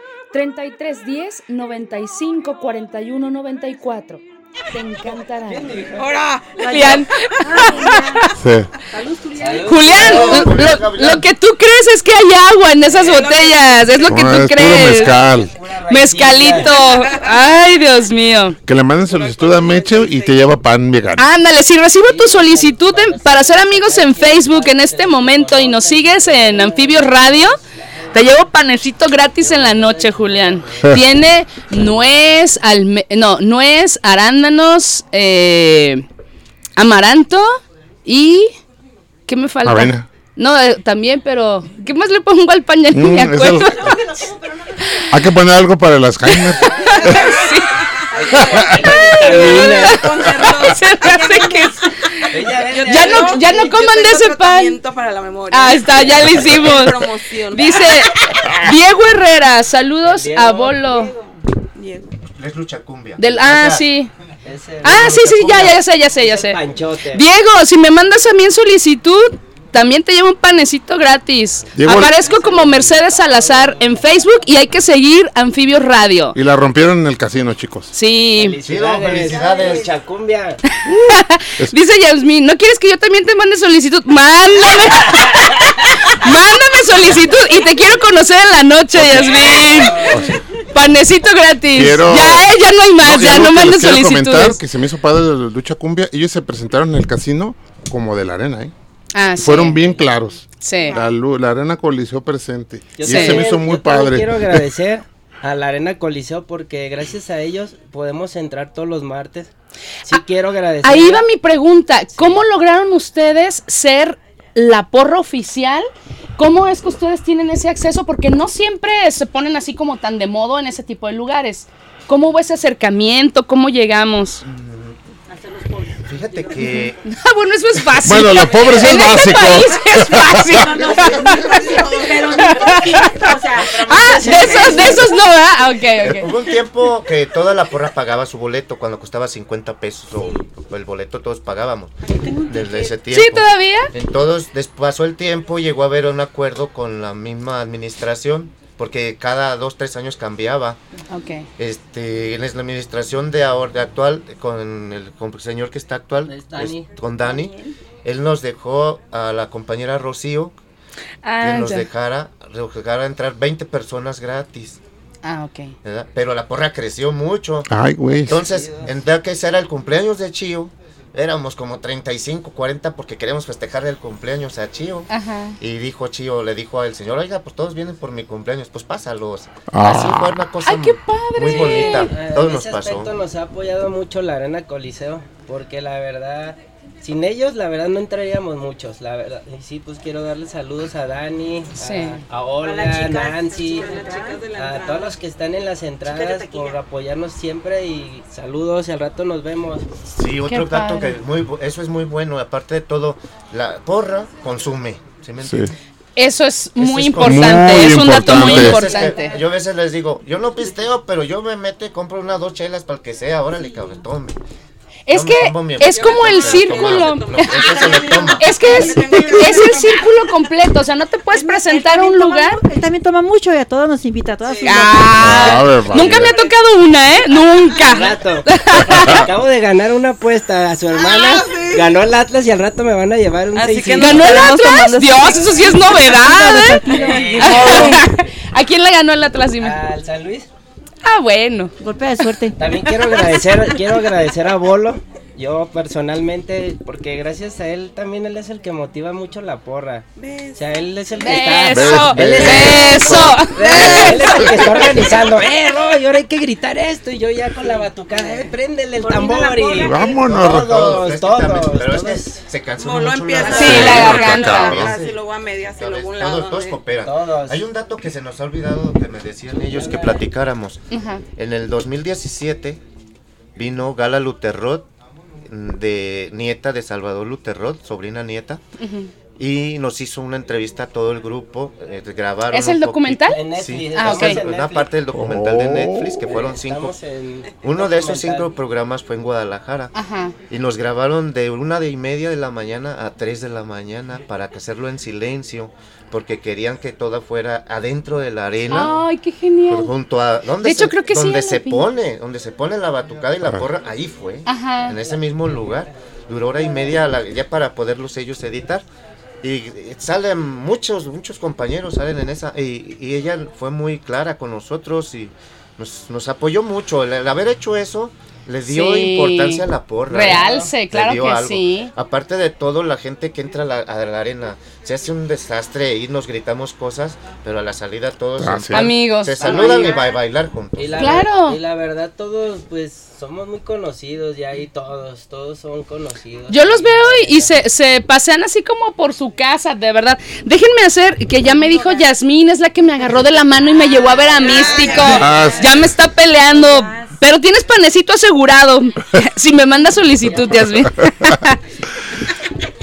3310 95 41 94. Te encantarán. ¡Ahora! Julián, Sí. Julián, lo, lo que tú crees es que hay agua en esas botellas, es lo que tú crees. mezcal. Mezcalito. Ay, Dios mío. Que le manden solicitud a Meche y te lleva pan vegano. Ándale, si recibo tu solicitud en- para ser amigos en Facebook en este momento y nos sigues en Anfibios Radio, te llevo panecito gratis en la noche, Julián. Tiene nuez, alme- no, nuez, arándanos, eh, amaranto y ¿qué me falta? Avena. No, eh, también, pero ¿qué más le pongo al ni Mm, me es acuerdo. el- Hay que poner algo para las jaimas. Se Ya no, ya no coman de ese pan. para la memoria. Ah, está, ya lo hicimos. Dice Diego Herrera, saludos Diego. a Bolo. Diego. Es lucha cumbia. Del, ah, sí. Ah, sí, sí, ya, sé, ya sé, ya sé. Panchote. Diego, si me mandas a mí en solicitud, también te llevo un panecito gratis. Aparezco como Mercedes Salazar en Facebook y hay que seguir Anfibios Radio. Y la rompieron en el casino, chicos. Sí. Felicidades. felicidades. Lucha Cumbia. Dice Yasmin, ¿no quieres que yo también te mande solicitud? Mándame. Mándame solicitud y te quiero conocer en la noche, Yasmin. Panecito gratis. Quiero- Ya, eh, ya no hay más, ya no mandes quiero comentar, solicitudes. que se me hizo padre de la lucha cumbia. Ellos se presentaron en el casino como de la arena, ¿eh? Ah, sí. Fueron bien claros. Sí. La, la arena coliseo presente. Yo y Sí. se me hizo muy yo padre. Quiero agradecer a la Arena Coliseo porque gracias a ellos podemos entrar todos los martes. Sí quiero agradecer. Ahí va mi pregunta. ¿Cómo lograron ustedes ser la porra oficial? ¿Cómo es que ustedes tienen ese acceso? Porque no siempre se ponen así como tan de modo en ese tipo de lugares. ¿Cómo hubo ese acercamiento? ¿Cómo llegamos? Fíjate que Ah, bueno, eso es fácil. Bueno, lo pobre sí es En este básico. país es fácil. Pero ni poquito, o sea, ah, de esos, de esos no. Ah, Ok, ok. hubo un tiempo que toda la porra pagaba su boleto cuando costaba 50 pesos o el boleto todos pagábamos desde ese tiempo. ¿Sí, todavía? Entonces, des- pasó el tiempo, llegó a haber un acuerdo con la misma administración, porque cada dos, tres años cambiaba. Ok. Este, en la administración de ahora, de actual, con el, con el señor que está actual, Es Dani. es- con Dani, él nos dejó a la compañera Rocío Ah, que nos dejara, nos dejara entrar 20 personas gratis, Ah, ok. ¿verdad? Pero la porra creció mucho. Ay, güey. Entonces, en que ese era el cumpleaños de Chío, éramos como 35, 40 porque queríamos festejar el cumpleaños a Chío. Ajá. Y dijo Chío, le dijo al señor, oiga, pues todos vienen por mi cumpleaños, pues pásalos. Ah. Así fue una cosa Ay, qué padre. muy bonita. Ah, Todo en nos ese pasó. aspecto nos ha apoyado mucho la Arena Coliseo, porque la verdad, sin ellos la verdad no entraríamos muchos, la verdad. Y sí, pues quiero darle saludos a Dani, a- Sí. a, Olga, A las chicas, Nancy, a todos los que están en las entradas por apoyarnos siempre y saludos y al rato nos vemos. Sí, otro Qué dato padre. que muy, bu- eso es muy bueno. Aparte de todo, la porra consume. ¿sí me Sí. entiendes? Eso es muy es importante, muy es un dato muy importante. Que- yo a veces les digo, yo no pisteo, pero yo me meto y compro una dos chelas para el que sea, órale, cabrón, tome. Es que es como el círculo. Es que es, es el círculo completo, o sea, no te puedes presentar a un lugar. Él también toma mucho y a todos nos invita, a todas sus Ah, A ver, nunca me ha tocado una, ¿eh? Nunca. rato. Acabo de ganar una apuesta a su hermana. Ganó el Atlas y al rato me van a llevar un Así que 600. ¿Ganó el Atlas? Dios, eso sí es novedad, Eh, ¿eh? ¿A quién le ganó el Atlas? Dime. Al San Luis. Ah, bueno. Golpe de suerte. También quiero agradecer, quiero agradecer a Bolo, yo personalmente, porque gracias a él también él es el que motiva mucho la porra. O sea, él es el que está. Eso, Él es eso. Él es el que está organizando. Eh, no, y ahora hay que gritar esto. Y yo ya con la batucada, eh, préndele el la tambor y. Vámonos. Todos, también- todos. Pero es que todos. se cansó mucho empieza Sí, a- la a garganta. a medias y Todos, luego a un lado. todos, todos de- cooperan. Todos. Hay un dato que se nos ha olvidado que me decían ellos que platicáramos. En el 2017 vino Gala Luterrot, de nieta de Salvador Luterrot, sobrina nieta, y nos hizo una entrevista a todo el grupo. eh, grabaron ¿Es el documental? poquito. En Netflix. Sí, Ah, una parte del documental de Oh. Netflix, que fueron cinco. Uno de esos cinco programas fue en Guadalajara. Ajá. Y nos grabaron de una de y media de la mañana a tres de la mañana para hacerlo en silencio, porque querían que todo fuera adentro de la arena. Ay, qué pues, genial. junto a donde De hecho, se, creo que sí, donde la se pone, donde se pone la batucada y la porra, ahí fue. Ajá. En ese mismo lugar. Duró hora y media la- ya para poderlos ellos editar. Y eh, salen muchos, muchos compañeros salen en esa. Y, y ella fue muy clara con nosotros y nos, nos apoyó mucho. El, el haber hecho eso le dio Sí. importancia a la porra. Realce, Le claro dio que sí. Aparte de todo, la gente que entra a la, a la arena se hace un desastre y nos gritamos cosas, pero a la salida todos Ah, sí. Amigos. se saludan y va a bailar juntos. Y la, Claro. Y la verdad, todos, pues, somos muy conocidos ya ahí todos, todos son conocidos. Yo los veo y, y se, se pasean así como por su casa, de verdad. Déjenme hacer, que ya me dijo Yasmín, es la que me agarró de la mano y me llevó a ver a Místico. Ya me está peleando. Pero tienes panecito asegurado. si me manda solicitud, Yasmín.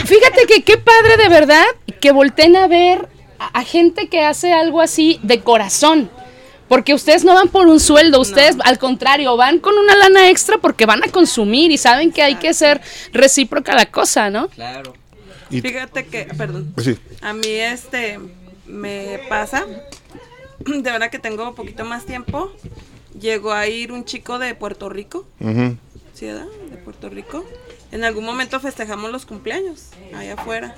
Fíjate que qué padre de verdad que volteen a ver a, a gente que hace algo así de corazón. Porque ustedes no van por un sueldo, ustedes al contrario, van con una lana extra porque van a consumir y saben que hay que ser recíproca la cosa, ¿no? Claro. Y- Fíjate que, perdón, Sí. a mí este me pasa, de verdad que tengo un poquito más tiempo, llegó a ir un chico de Puerto Rico. ¿sí, verdad? De Puerto Rico. En algún momento festejamos los cumpleaños allá afuera.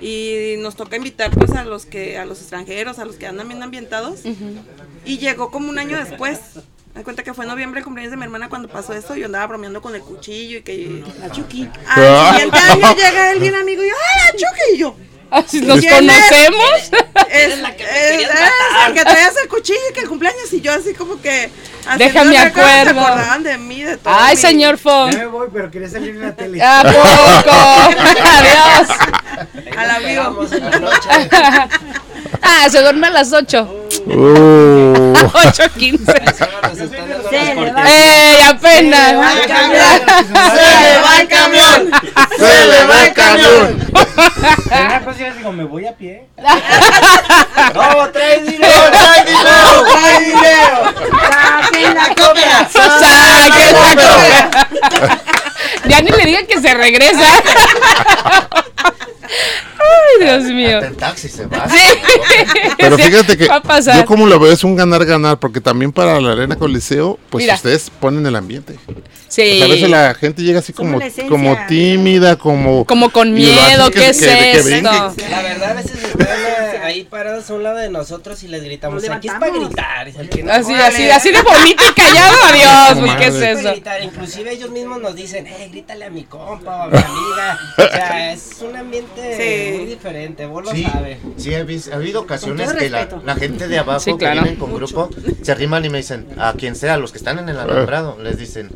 Y nos toca invitar pues a los que, a los extranjeros, a los que andan bien ambientados. Y llegó como un año después. Me cuenta que fue en noviembre el cumpleaños de mi hermana cuando pasó eso. Yo andaba bromeando con el cuchillo y que. La Chucky. Al siguiente año llega él bien amigo y yo, ¡ay, la Chucky! Y yo. Así nos ¿Quién es? conocemos. Es, la que me es- es que traías el cuchillo y que el cumpleaños y yo así como que Déjame acuerdo. acordaban de mí, de todo Ay, mi- señor Ya Fong. me voy, pero quería salir en la tele. ¿A poco? Adiós. Al amigo. Ah, se duerme a las 8. Uh, 8.15. Solo nos están dando Se las le va. cortinas. ¡Ey, apenas! Se le va el camión. ¡Se le va el camión! Una cosa yo digo, me voy a pie. ¡No, trae dinero! ¡Trae dinero! ¡Trae dinero! Saquen la copia. ¡Saque la coca! Ya ni le digan que se regresa. Ay, Dios mío. Hasta el taxi se va. Sí. Pero fíjate que va a pasar. yo como lo veo es un ganar-ganar, porque también para la Arena Coliseo, pues Mira. ustedes ponen el ambiente. Sí. a veces la gente llega así como, como tímida, como... Como con miedo, que- ¿qué es que- esto? La verdad, a veces están eh, ahí parados a un lado de nosotros y les gritamos, Nos aquí es para gritar. es el que no Así, vale. así, así de bonito y callado, adiós. ¿qué es eso? gritar. Inclusive ellos mismos nos dicen, eh, grítale a mi compa o a mi amiga. O sea, es un ambiente Sí. muy diferente, vos lo Sí, sabes. sí, ha habido ocasiones que la, gente de abajo Sí, que claro. vienen con grupo se arriman y me dicen, a quien sea, los que están en el alambrado, les dicen,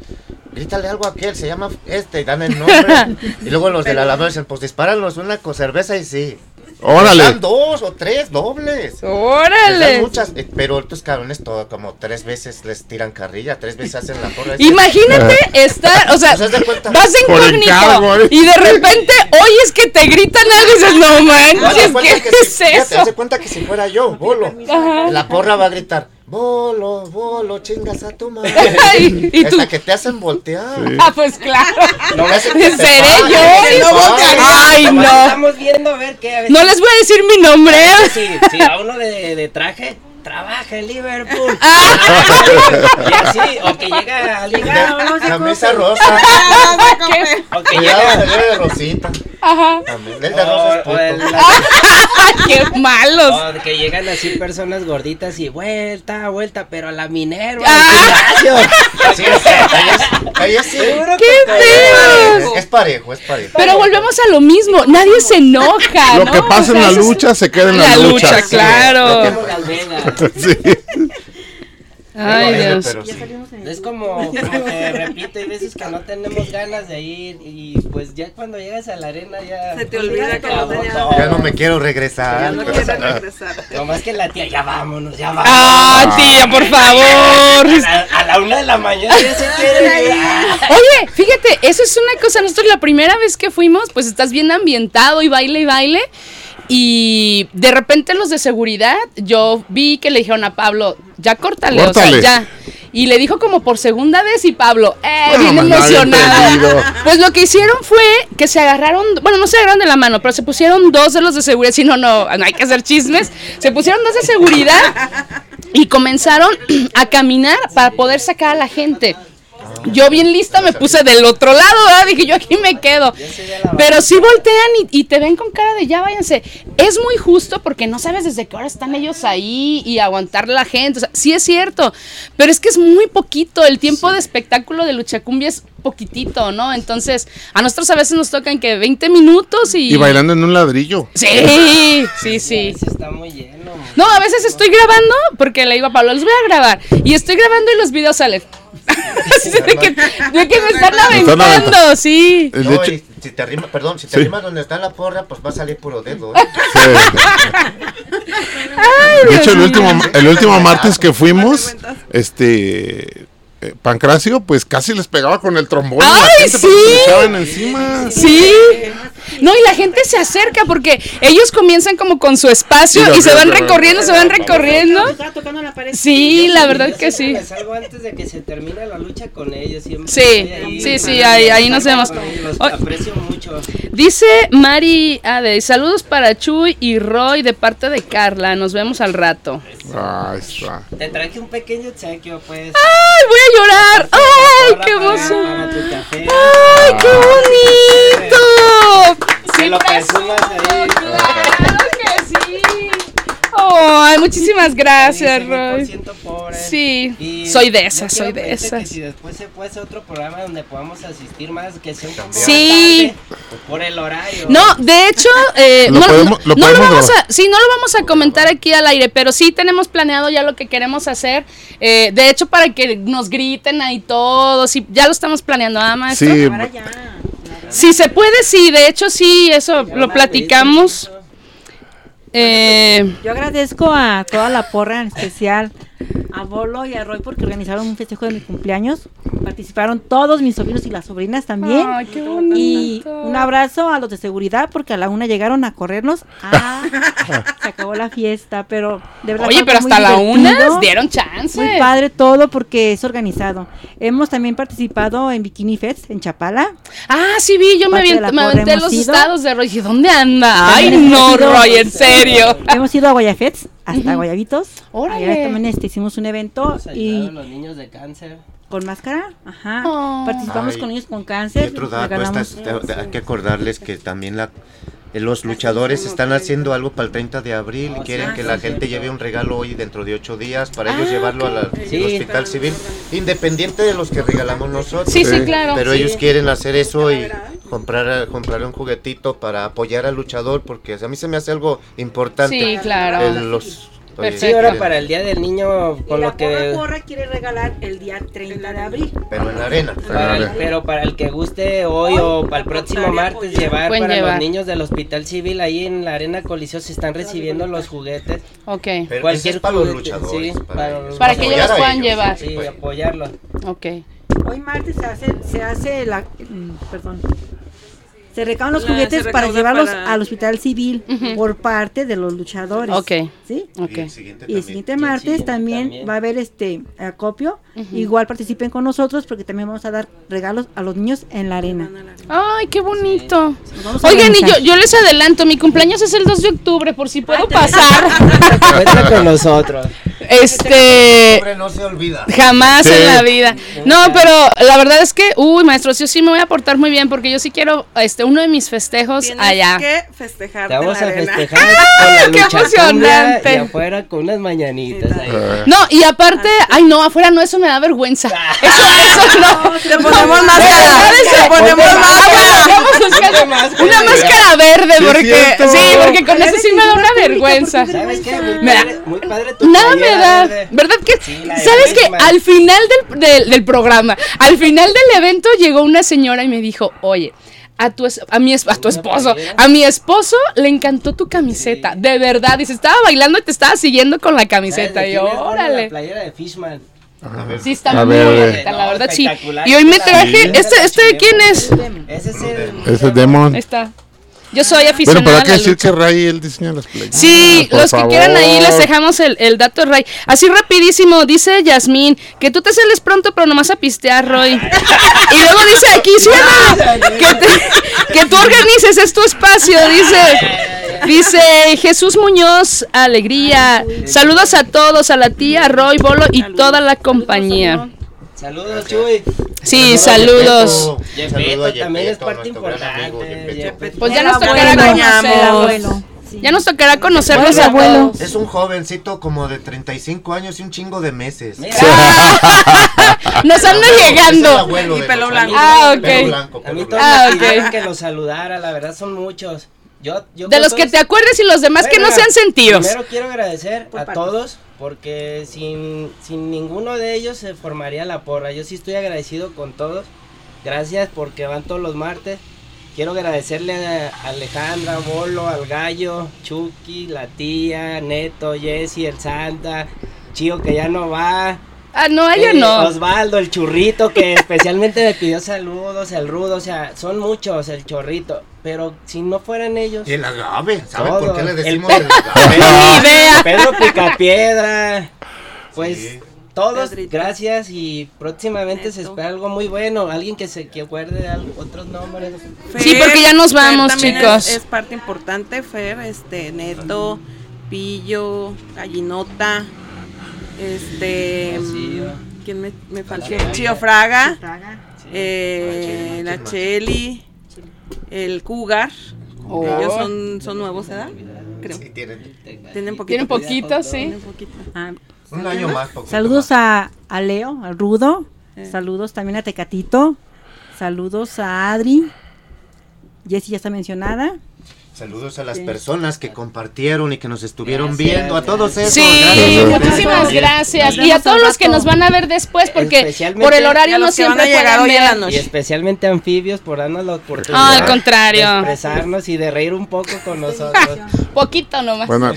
grítale algo a aquel, se llama este, y dan el nombre. y luego los del alambrado dicen, pues dispáranos una co- cerveza y sí. ¡Órale! Dan dos o tres dobles. ¡Órale! muchas, eh, pero estos cabrones todo como tres veces les tiran carrilla, tres veces hacen la porra. Imagínate estar, o sea, Pues vas incógnito encargo, ¿eh? y de repente oyes que te gritan algo y dices, no manches, ¿qué que es si- fíjate, haz eso? de cuenta que si fuera yo, bolo, la porra va a gritar, bolo, bolo, chingas a tu madre. Ay, y tú, Hasta que te hacen voltear. ah, pues claro. No me hacen que te ¿Seré yo? que No. Ay, no. Estamos viendo a ver qué a veces. No les voy a decir mi nombre. Sí, sí, a uno de, de traje trabaja en Liverpool. Ah. y así, o que llega a ligar. Camisa rosa. O que llega. de rosita. Ajá. También. El de rosa O, o el-. Qué malos. o que llegan así personas gorditas y vuelta, vuelta, pero a la Minerva. Ah. al gimnasio. Sí, o sea, ahí es- ahí es- Seguro ¡Qué feos! Es parejo, es parejo. Pero volvemos a lo mismo, nadie se enoja. Lo ¿no? que pasa O en la lucha se queda en La la, lucha, lucha. claro. Sí. Ay, Dios. Pero sí. Es como, como que repito, hay veces que no tenemos ganas de ir y pues ya cuando llegas a la arena ya... Se te olvida que no tenías-. Ya no me quiero Ya regresar. no quieren regresar. No más que la tía, ya vámonos, ya vámonos. Ah, tía, por favor. A la, a la una de la mañana ya se quiere ir. Ah. Oye, fíjate, eso es una cosa. Nosotros la primera vez que fuimos, pues estás bien ambientado y baile y baile. Y de repente los de seguridad, yo vi que le dijeron a Pablo, ya córtale, o sea, ya. Y le dijo como por segunda vez y Pablo, eh, No, bien emocionado. Pues lo que hicieron fue que se agarraron, bueno, no se agarraron de la mano, pero se pusieron dos de los de seguridad, si no, no, no hay que hacer chismes. Se pusieron dos de seguridad y comenzaron a caminar para poder sacar a la gente. Yo bien lista me puse del otro lado, ¿verdad? Dije, yo aquí me quedo. Pero sí voltean y, y te ven con cara de ya váyanse. Es muy justo porque no sabes desde qué hora están ellos ahí y aguantar la gente. O sea, sí es cierto, pero es que es muy poquito. El tiempo de espectáculo de luchacumbia es poquitito, ¿no? Entonces, a nosotros a veces nos tocan que 20 minutos y... Y bailando en un ladrillo. Sí, sí, sí. Está muy lleno. No, a veces estoy grabando porque le digo a Pablo, los voy a grabar. Y estoy grabando y los videos salen. Así de, que, de que me están aventando, aventando. sí. No, hecho- y si te arrimas, perdón, si te Sí. arrimas donde está la porra, pues va a salir puro dedo. ¿eh? De hecho, el último, el último martes que fuimos, este eh, Pancracio, pues casi les pegaba con el trombón. la ¡Ay, gente porque sí! se echaban encima. Sí. No, y la gente se acerca porque ellos comienzan como con su espacio Sí, y se van recorriendo, se van recorriendo. Estaba tocando la pared. Sí, la verdad que sí. Salgo antes de que se termine la lucha con ellos. Sí, ahí, sí, sí, ahí- ahí nos vemos. Los aprecio mucho. Dice Mari Ade, saludos para Chuy y Roy de parte de Carla. Nos vemos al rato. Ahí está. Te traje un pequeño obsequio, pues. ¡Ay, voy a llorar! ¡Ay, qué tu café. ¡Ay, qué bonito! Lo presumo, presumas ahí. claro que sí. Ay, muchísimas gracias, Dice, Roy. 100% pobre. Sí, Y soy de esas, soy de esas. Que si después se puede hacer otro programa donde podamos asistir más, que sea un más Sí. tarde, por el horario. No, de hecho, eh, Lo no, podemos- no- lo no lo vamos a, sí, no lo vamos a comentar aquí al aire, pero sí tenemos planeado ya lo que queremos hacer. eh, de hecho, para que nos griten ahí todos, sí, ya lo estamos planeando, ¿ah, maestro? Sí, Ahora ya. Si se puede, sí, de hecho sí, eso lo platicamos. Eh, Yo agradezco a toda la porra, en especial a Bolo y a Roy porque organizaron un festejo de mi cumpleaños. Participaron todos mis sobrinos y las sobrinas también. Ay, qué bonito. Y un abrazo a los de seguridad porque a la una llegaron a corrernos. Ah, se acabó la fiesta, pero de verdad. oye, pero muy hasta la una divertido. dieron chance. Muy padre todo porque es organizado. Hemos también participado en Bikini Fest en Chapala. Ah, sí vi, yo me, la me aventé los ido. estados de Roy. Dije, ¿dónde anda? Ay, no, Roy, en serio. Hemos ido a Guayafets, hasta Guayabitos. Órale. Allá también este, hicimos un evento y los niños de cáncer. con máscara. Ajá. Oh. Participamos Ay. con niños con Y cáncer. otro dato, regalamos- estas- te- hay que acordarles que también la, los luchadores están haciendo algo para el 30 de abril y Oh, quieren que la sí, gente lleve un regalo hoy dentro de ocho días para ellos Ah, llevarlo al Sí. hospital civil, independiente de los que regalamos nosotros. Sí, sí, claro. Pero Sí. ellos quieren hacer eso y comprar, comprar un juguetito para apoyar al luchador porque a mí se me hace algo importante. Sí, claro. El- los, Perfecto. Sí, ahora para el Día del Niño, Y con la lo que... porra porra quiere regalar el día 30 de abril. Pero en la arena. para el- pero para el que guste hoy o para el próximo martes llevar para llevar. los niños del Hospital Civil ahí en la Arena Coliseo se están recibiendo los juguetes. Ok, Pero Cualquier es para los luchadores. sí, para ellos, los- Para que ellos los puedan llevar. Sí, pues. apoyarlo. ok. Hoy martes se hace, se hace la, mm, perdón, se recaban los La- juguetes para llevarlos para- al hospital civil por parte de los luchadores. Ok. ¿Sí? Ok. Y el siguiente Y el también. siguiente Y el martes siguiente también, también. va a haber este acopio. Igual participen con nosotros porque también vamos a dar regalos a los niños en la arena. Ay, qué bonito. A Oigan, y yo, yo les adelanto, mi cumpleaños es el 2 de octubre, por si puedo pasar. Cuenta con nosotros. Este, no se olvida. jamás Sí. en la vida. No, pero la verdad es que, uy, maestros, yo sí me voy a portar muy bien porque yo sí quiero, este, uno de mis festejos Tienes allá. que festejar Te vamos la a arena. festejar con la ¡Qué emocionante! y afuera con unas mañanitas ahí. Eh, No, y aparte, ay no, afuera no, eso me da vergüenza. Eso, eso no. Te ponemos No, máscara. Te ponemos Ah, máscara. una máscara verde, porque sí, porque con eso sí me da una vergüenza. ¿Sabes qué? Muy padre, muy padre tu Nada me da, verde. ¿verdad que? Sí, ¿Sabes que Fishman. Al final del, del, del programa, al final del evento llegó una señora y me dijo, oye, a tu, es- a mi, es- a tu esposo, a mi esposo le encantó tu camiseta, de verdad, dice, estaba bailando y te estaba siguiendo con la ¿Sabes camiseta, y? Bueno, La órale. playera de Fishman. Ver. Sí, está muy ver. bonita, la No, verdad, sí. espectacular. Y hoy me traje, este, este de quién es? Ese es el. Ese es Demon. Ahí está. Yo soy Bueno, aficionada pero hay a que la decir lucha. que Ray él diseña las playeras. Sí, Por los que quieran ahí les dejamos el, el dato Ray. Así rapidísimo, dice Yasmín, que tú te sales pronto, pero nomás a pistear, Roy. y luego dice aquí, sí, que, te- que tú organices, es tu espacio, dice. Dice Jesús Muñoz, alegría. Saludos a todos, a la tía, Roy, Bolo y toda la compañía. Saludos, Chuy. Sí, saludos. Yepeto también es parte importante. Pues ya nos tocará conocer. Ya nos tocará conocerlos abuelo. Es un jovencito como de 35 años y un chingo de meses. Mira, Nos anda Es el llegando. abuelo Y de pelo los blanco. Ah, ok. Pelo blanco, a mí todos. Ah, que los saludara, la verdad son muchos. Yo, yo De los que te acuerdes y los demás que no sean sentidos. Primero quiero agradecer a todos porque sin, sin ninguno de ellos se formaría la porra. Yo sí estoy agradecido con todos. Gracias porque van todos los martes. Quiero agradecerle a Alejandra, Bolo, al Gallo, Chucky, la tía, Neto, Jessy, el Santa, Chío que ya no va. Ah, no, ella Eh, no. Osvaldo, el churrito, que especialmente me pidió saludos, el rudo, o sea, son muchos, el chorrito. Pero si no fueran ellos. El agave, ¿saben Todos. por qué le El decimos pe- el agave? Ni idea. Pedro Picapiedra. Pues Sí. todos, Pedrito. gracias y próximamente se espera algo muy bueno. Alguien que se que acuerde de algo- otros nombres. Sí, porque ya nos vamos, chicos. Es, es parte importante, Fer, este, Neto, Pillo, Gallinota, este, Rocío. ¿quién me, me faltó? Chío Fraga, Fraga. eh, la Cheli, el Cougar, Oh. ellos son, son nuevos, ¿verdad? Creo. Sí, tienen Tienen poquito. Tienen poquito, sí. Tienen poquito. Ah, un año más. poquito saludos más. a, a Leo, al Rudo. Eh. Saludos también a Tecatito. Saludos a Adri. Jessie ya está mencionada. Saludos a las Sí. personas que compartieron y que nos estuvieron Gracias, viendo, a todos esos. Sí, gracias. muchísimas gracias. Y a todos los que nos van a ver después, porque por el horario no van siempre a llegar pueden hoy en la ver. noche. Y especialmente anfibios por darnos la oportunidad. Ah, al contrario. De expresarnos y de reír un poco con nosotros. Poquito nomás. Bueno,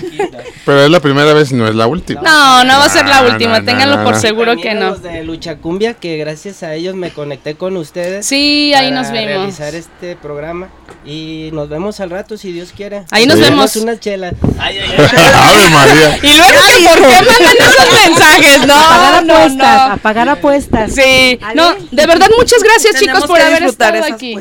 pero es la primera vez y no es la última. No, no va a ser la última, no, ténganlo no, por no. seguro También que a no. Los de Lucha Cumbia, que gracias a ellos me conecté con ustedes. Sí, ahí para nos vimos. realizar este programa. Y nos vemos al rato, si Dios quiere. Ahí nos Sí. vemos. unas chelas. Ave María. Y luego que por qué mandan esos mensajes, no, apagar no, apuestas, no. apagar apuestas. Sí, Ale. no, de verdad muchas gracias Tenemos chicos por haber estado aquí.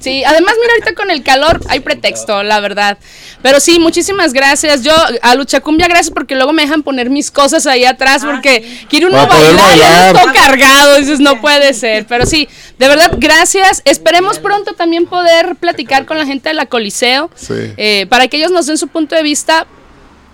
Sí, además mira ahorita con el calor hay pretexto, la verdad. Pero sí, muchísimas gracias. Yo a Lucha Cumbia gracias porque luego me dejan poner mis cosas ahí atrás Ah, porque quiere uno Para bailar, no todo cargado, dices no puede ser. Pero sí, de verdad gracias. Esperemos pronto también poder platicar con la gente de la Coliseo Sí. eh, para que ellos nos den su punto de vista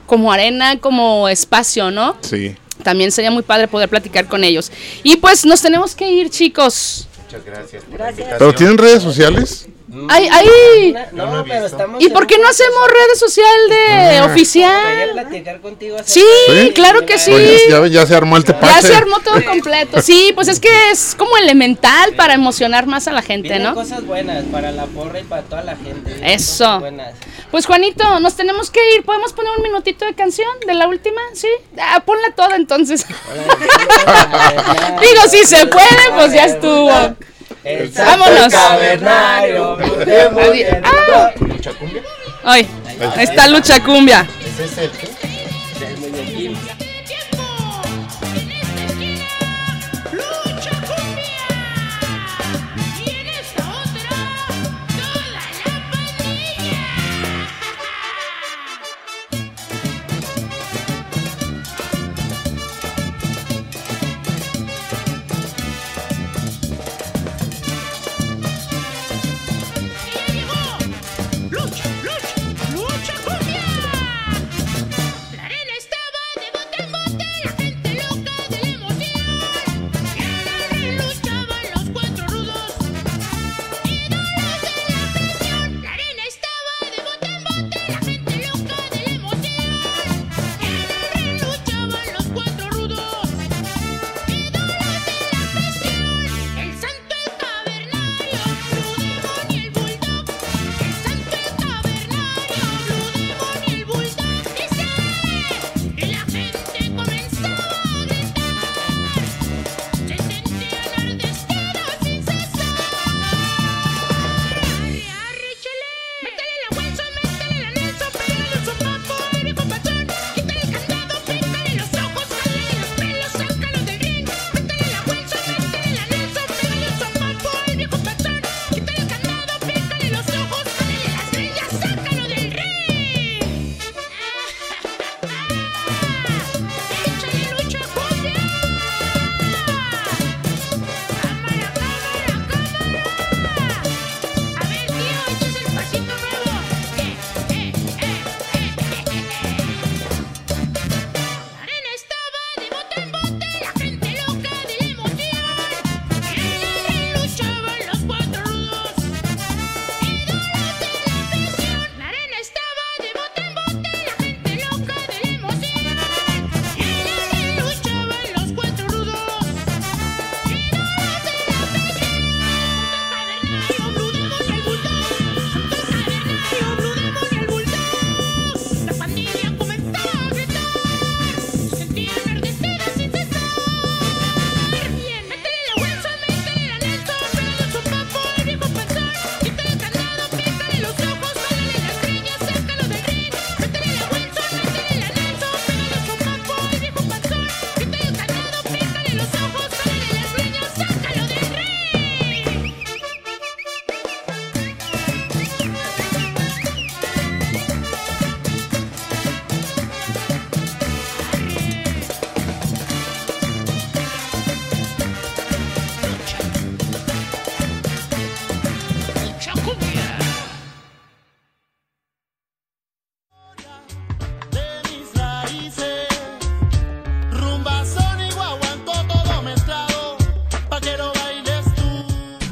como arena, como espacio, ¿no? Sí. También sería muy padre poder platicar con ellos. Y pues nos tenemos que ir, chicos. Muchas gracias. por la Gracias. invitación. ¿Pero tienen redes sociales? Ay, ay. No, no pero estamos ¿Y por qué no hacemos redes social de Ah. oficial? platicar contigo acerca Sí, claro que de- sí. Pues ya, ya se armó el Ya tepache. se armó todo completo. Sí, pues es que es como elemental para emocionar más a la gente, Vienen ¿no? cosas buenas para la porra y para toda la gente. Vienen Eso. buenas. Pues Juanito, nos tenemos que ir. ¿Podemos poner un minutito de canción de la última? Sí. Ah, ponla toda entonces. Digo, si se puede, pues ya estuvo. El Vámonos. Cavernario, Ah. ¿Lucha cumbia? Ay, ahí está Lucha Cumbia. ¿Ese es el qué?